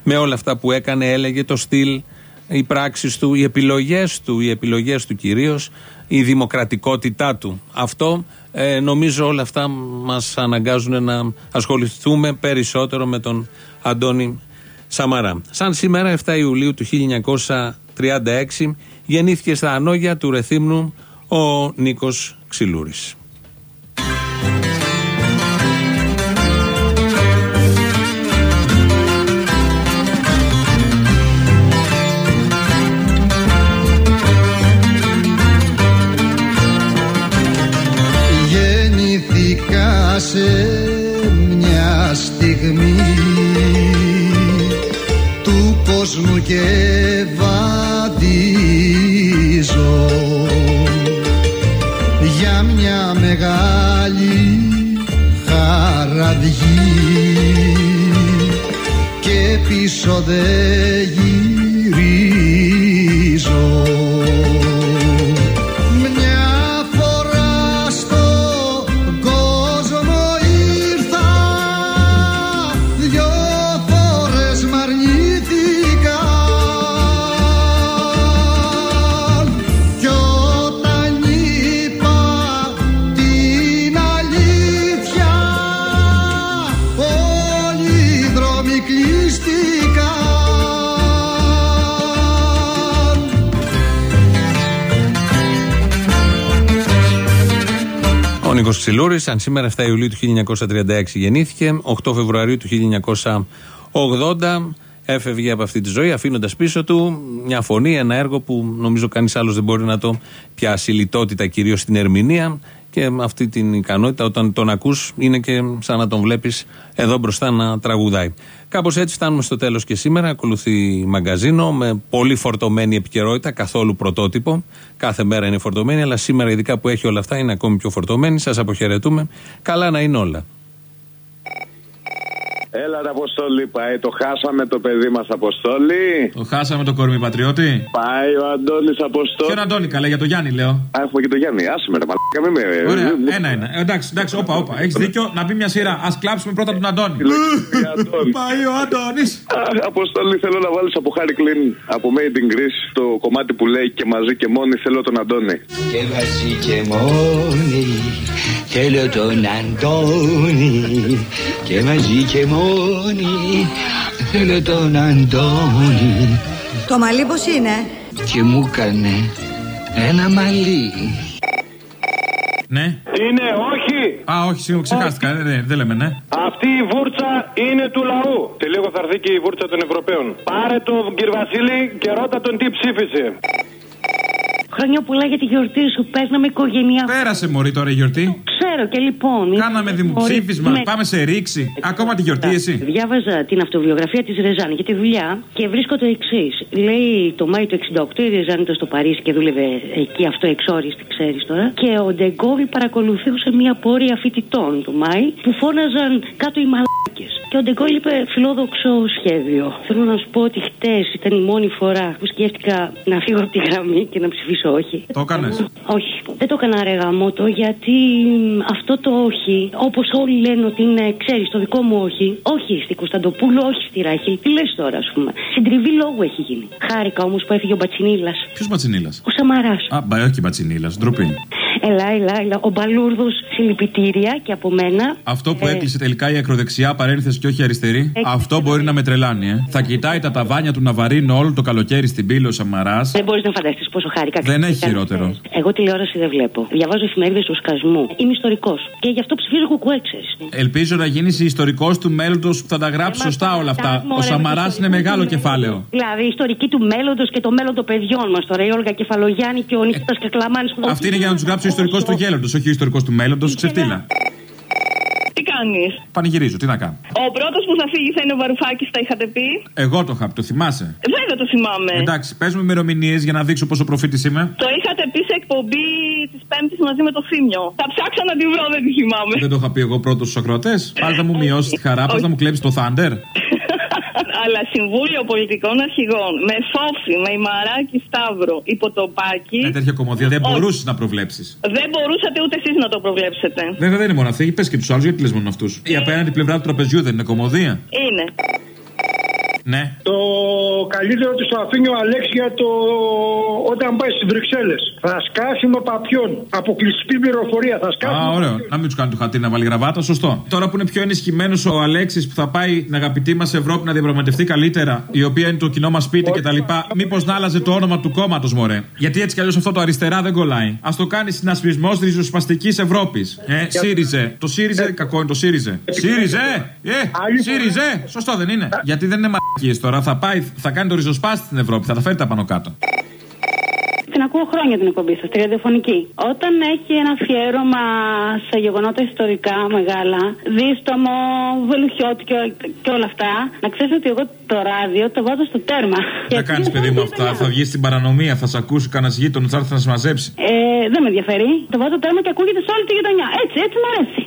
με όλα αυτά που έκανε, έλεγε το στυλ, οι πράξεις του, οι επιλογές του, οι επιλογές του κυρίως, η δημοκρατικότητά του. Αυτό ε, νομίζω όλα αυτά μας αναγκάζουν να ασχοληθούμε περισσότερο με τον Αντώνη Σαμαρά. Σαν σήμερα 7 Ιουλίου του 1936 γεννήθηκε στα Ανόγια του Ρεθύμνου ο Νίκος Ξυλούρης. Γεννήθηκα σε μια στιγμή του κόσμου και βαδίζω για μια μεγάλη χαραυγή και πίσω δεν Ξυλούρης, αν σήμερα 7 Ιουλίου του 1936 γεννήθηκε, 8 Φεβρουαρίου του 1980 έφευγε από αυτή τη ζωή, αφήνοντας πίσω του μια φωνή, ένα έργο που νομίζω κανείς άλλος δεν μπορεί να το πιάσει. Λιτότητα κυρίως στην ερμηνεία και με αυτή την ικανότητα, όταν τον ακούς, είναι και σαν να τον βλέπεις εδώ μπροστά να τραγουδάει. Κάπως έτσι φτάνουμε στο τέλος και σήμερα. Ακολουθεί μαγκαζίνο με πολύ φορτωμένη επικαιρότητα, καθόλου πρωτότυπο. Κάθε μέρα είναι φορτωμένη, αλλά σήμερα, ειδικά που έχει όλα αυτά, είναι ακόμη πιο φορτωμένη. Σας αποχαιρετούμε. Καλά να είναι όλα. Έλα, ρε Αποστόλη, πάει. Το χάσαμε το παιδί μας, Αποστόλη. Το χάσαμε το κορμί πατριώτη. Πάει ο Αντώνης Αποστόλη. Ποιον Αντώνη, καλά, για το Γιάννη λέω. Α, έχουμε και το Γιάννη. Άσε με, ρε μαλάκα, μην με. Ωραία, ένα-ένα. Ε, Εντάξει, εντάξει, όπα, όπα. Έχεις δίκιο να μπει μια σειρά. Α κλάψουμε πρώτα τον Αντώνη. Πάει ο Αντώνης. Α, Αποστόλη, θέλω να βάλεις από Χάρη Κλίν από Made in Greece το κομμάτι που λέει και μαζί και μόνοι θέλω τον Αντώνη. Και μαζί και μόνοι θέλω τον Αντώνη Και μαζί και μόνοι θέλω τον Αντώνη Το μαλλί πώς είναι; Και μου έκανε ένα μαλλί Ναι. Είναι όχι. Α, όχι, σίγουρα ξεχάστηκα. Ε, ναι, δεν λέμε, ναι. Αυτή η βούρτσα είναι του λαού. Σε λίγο θα έρθει και η βούρτσα των Ευρωπαίων. Πάρε τον κύριο Βασίλη και ρώτα τον τι ψήφισε. Χρόνια πολλά για τη γιορτή σου. Παίζαμε οικογένεια. Πέρασε μωρή τώρα η γιορτή. Ξέρω και λοιπόν. Κάναμε είμαι δημοψήφισμα. μωρή- Πάμε σε ρήξη. Ακόμα τη γιορτή εσύ. Διάβαζα την αυτοβιογραφία της Ρεζάνη για τη δουλειά και βρίσκω το εξής. Λέει το Μάιο του 68 η Ρεζάνη ήταν στο Παρίσι και δούλευε εκεί αυτό εξόριστη, ξέρεις τώρα. Και ο Ντεγκόβι παρακολουθούσε μια πορεία φοιτητών του Μάη που φώναζαν κάτω οι μαλάκε. Και ο Ντεγκόβι είπε φιλόδοξο σχέδιο. Θέλω να σου πω ότι χτες ήταν η μόνη φορά που σκέφτηκα να φύγω από τη γραμμή και να ψηφίσω όχι. Το έκανες; Όχι, δεν το έκανα ρε γαμότο γιατί μ, αυτό το όχι, όπως όλοι λένε ότι είναι, ξέρεις, το δικό μου όχι, όχι στη Κωνσταντοπούλου, όχι στη Ράχη. Τι λες τώρα, ας πούμε. Συντριβή λόγου έχει γίνει. Χάρηκα όμως που έφυγε ο Μπατσινίλας. Ποιος Μπατσινίλας; Ο Σαμαράς. Α, μπα, όχι Μπατσινίλας, ντροπή. Ελά, ελά, ελά. Ο Μπαλούρδος, συλληπιτήρια και από μένα. Αυτό που Ε, έκλεισε τελικά η ακροδεξιά παρένθεση και όχι η αριστερή. Έκλεισε. Αυτό μπορεί να με τρελάνει, ε. Θα κοιτάει τα ταβάνια του Ναβαρίνου όλο το καλοκαίρι στην πύλη ο Σαμαράς. Δεν μπορείς να φανταστείς πόσο χάρηκα. Δεν έχει Ήταν χειρότερο. χθες. Εγώ τηλεόραση δεν βλέπω. Διαβάζω εφημερίδες του σκασμού. Είμαι ιστορικός. Και γι' αυτό ψηφίζω κουκουέ, ξέρεις. Ελπίζω να γίνεις ιστορικός του μέλλοντος που θα τα γράψει σωστά όλα αυτά. Ο Σαμαράς είναι μεγάλο κεφάλαιο. Δηλαδή, η ιστορική του μέλλοντος και το μέλλον των παιδιών μας τώρα. Η Όλγα Κεφαλογιάννη και ο Νίκητα Κακλαμάνη που Αυτή είναι για να τους γράψεις ο ιστορικός του γέλλοντο, όχι ο ιστορικός του μέλλοντος. Ξεφτύλα. Τι κάνεις; Πανηγυρίζω, τι να κάνω. Ο πρώτος που θα φύγει θα είναι ο Βαρουφάκης, τα είχατε πει; Εγώ το είχα πει, το θυμάσαι; Βέβαια το θυμάμαι. Εντάξει, πες μου ημερομηνίες για να δείξω πόσο προφήτης είμαι. Το είχατε πει σε εκπομπή της Πέμπτης μαζί με το Θήμιο. Θα ψάξω να τη βρω, δεν τη θυμάμαι. Δεν το είχα πει εγώ πρώτος στους ακροατές. Πάλι θα μου μειώσεις τη χαρά, πας να μου κλέψεις το Thunder. Αλλά Συμβούλιο Πολιτικών Αρχηγών με Φόφη, με Ημαράκη Σταύρο, Υποτοπάκη. Με τέτοια κομμωδία δεν Όχι. μπορούσες να προβλέψεις. Δεν μπορούσατε ούτε εσείς να το προβλέψετε. Βέβαια δεν είναι μόνο αυτή, πες και τους άλλους, γιατί λες μόνο αυτούς. Η απέναντι πλευρά του τραπεζιού δεν είναι κομμωδία. Είναι. Ναι. Το καλύτερο του το αφήνει ο Αλέξη για το όταν πάει στις Βρυξέλλες. Θα σκάσει με παπιόν. Αποκλειστική πληροφορία. Θα σκάσει. Α, με ωραίο. παπιόν. Να μην τους κάνει το χατήρι να βάλει γραβάτα, σωστό. Τώρα που είναι πιο ενισχυμένος ο Αλέξης που θα πάει την αγαπητή μας Ευρώπη να διαπραγματευτεί καλύτερα, η οποία είναι το κοινό μας σπίτι κτλ. Μήπως να άλλαζε το όνομα του κόμματος, μωρέ. Γιατί έτσι κι αλλιώς αυτό το αριστερά δεν κολλάει. Α το κάνει συνασπισμός ριζοσπαστικής Ευρώπης. Ε, ΣΥΡΙΖΕ. Το ΣΥΡΙΖΕ, κακό είναι το ΣΥΡΙΖΕ. ΣΥΡΙΖΕ! Ε, ΣΥΡΙΖΕ! Σωστό δεν είναι. Γιατί δεν είναι μαρκίε τώρα. Θα πάει, θα κάνει το ριζοσπάστη στην Ευρώπη, θα τα φέρει τα πάνω κάτω. Στην ακούω χρόνια την εκπομπή σας, τη ραδιοφωνική. Όταν έχει ένα αφιέρωμα σε γεγονότα ιστορικά μεγάλα, δίστομο, βελουχιώτη και, και όλα αυτά, να ξέρεις ότι εγώ το ράδιο το βάζω στο τέρμα. Τι θα κάνεις, παιδί μου, αυτά. Θα βγεις στην παρανομία, θα σε ακούσει κανένας γείτονο, θα έρθει να σε μαζέψει. Ε, δεν με ενδιαφέρει. Το βάζω τέρμα και ακούγεται σε όλη τη γειτονιά. Έτσι, έτσι μου αρέσει.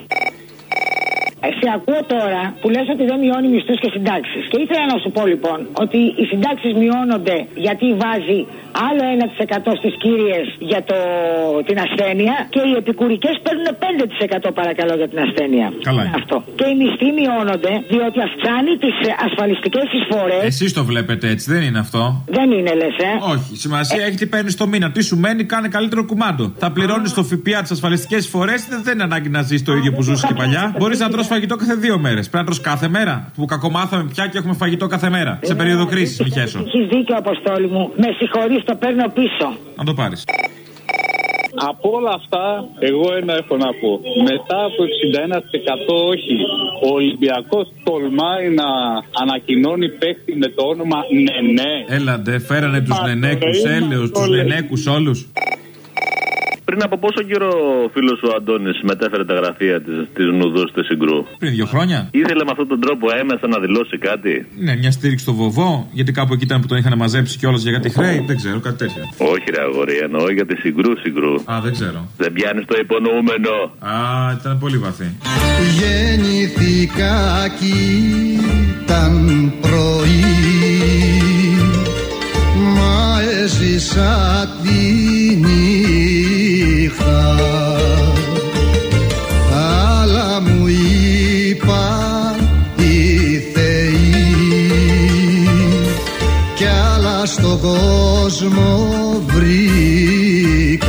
Σε ακούω τώρα που λες ότι δεν μειώνει μισθούς και συντάξεις. Και ήθελα να σου πω λοιπόν ότι οι συντάξεις μειώνονται γιατί βάζει άλλο 1% στι κύριε για το, την ασθένεια και οι επικουρικέ παίρνουν 5% παρακαλώ για την ασθένεια. Καλά είναι. Αυτό. Και οι μισθοί μειώνονται διότι αυξάνει τι ασφαλιστικέ εισφορέ. Εσεί το βλέπετε έτσι, δεν είναι αυτό. Δεν είναι λε, ε. Όχι, σημασία έχει τι παίρνει το μήνα. Τι σου μένει, κάνε καλύτερο κουμάντο. Θα πληρώνει το ΦΠΑ τι ασφαλιστικέ εισφορέ, δεν είναι ανάγκη να ζει το ίδιο που ζούσε και παλιά. Μπορεί να τρως φαγητό κάθε δύο μέρε. Πρέπει να τρως κάθε μέρα. Που κακομάθαμε πια και έχουμε φαγητό κάθε μέρα. Σε περίοδο κρίση, μη χέσω. Έχει δίκιο, Αποστόλη μου. Με συγχωρεί, το παίρνω πίσω. Να το πάρεις. Από όλα αυτά, εγώ ένα έχω να πω. Μετά από 61% όχι. Ο Ολυμπιακός τολμάει να ανακοινώνει παίχτη με το όνομα Νενέ. Έλαντε, φέρανε τους νενέκους έλεος, τους νενέκους όλους. Πριν από πόσο καιρό ο φίλος ο Αντώνης μετέφερε τα γραφεία της της Νουδούς στη Συγκρού; Πριν δύο χρόνια. Ήθελε με αυτόν τον τρόπο έμεσα να δηλώσει κάτι; Ναι, μια στήριξη στο βοβό, γιατί κάπου εκεί ήταν που τον είχαν μαζέψει κιόλας για κάτι χρέη. Δεν ξέρω, κάτι τέτοιο. Όχι, ρε αγόρι, εννοώ για τη Συγκρού Συγκρού. Α, δεν ξέρω. Δεν πιάνεις το υπονοούμενο. Α, ήταν πολύ βαθύ. Γεννηθήκα κι ήταν πρωί Μα έζησα αλλά μου είπαν οι θεοί κι άλλα στον κόσμο βρήκα.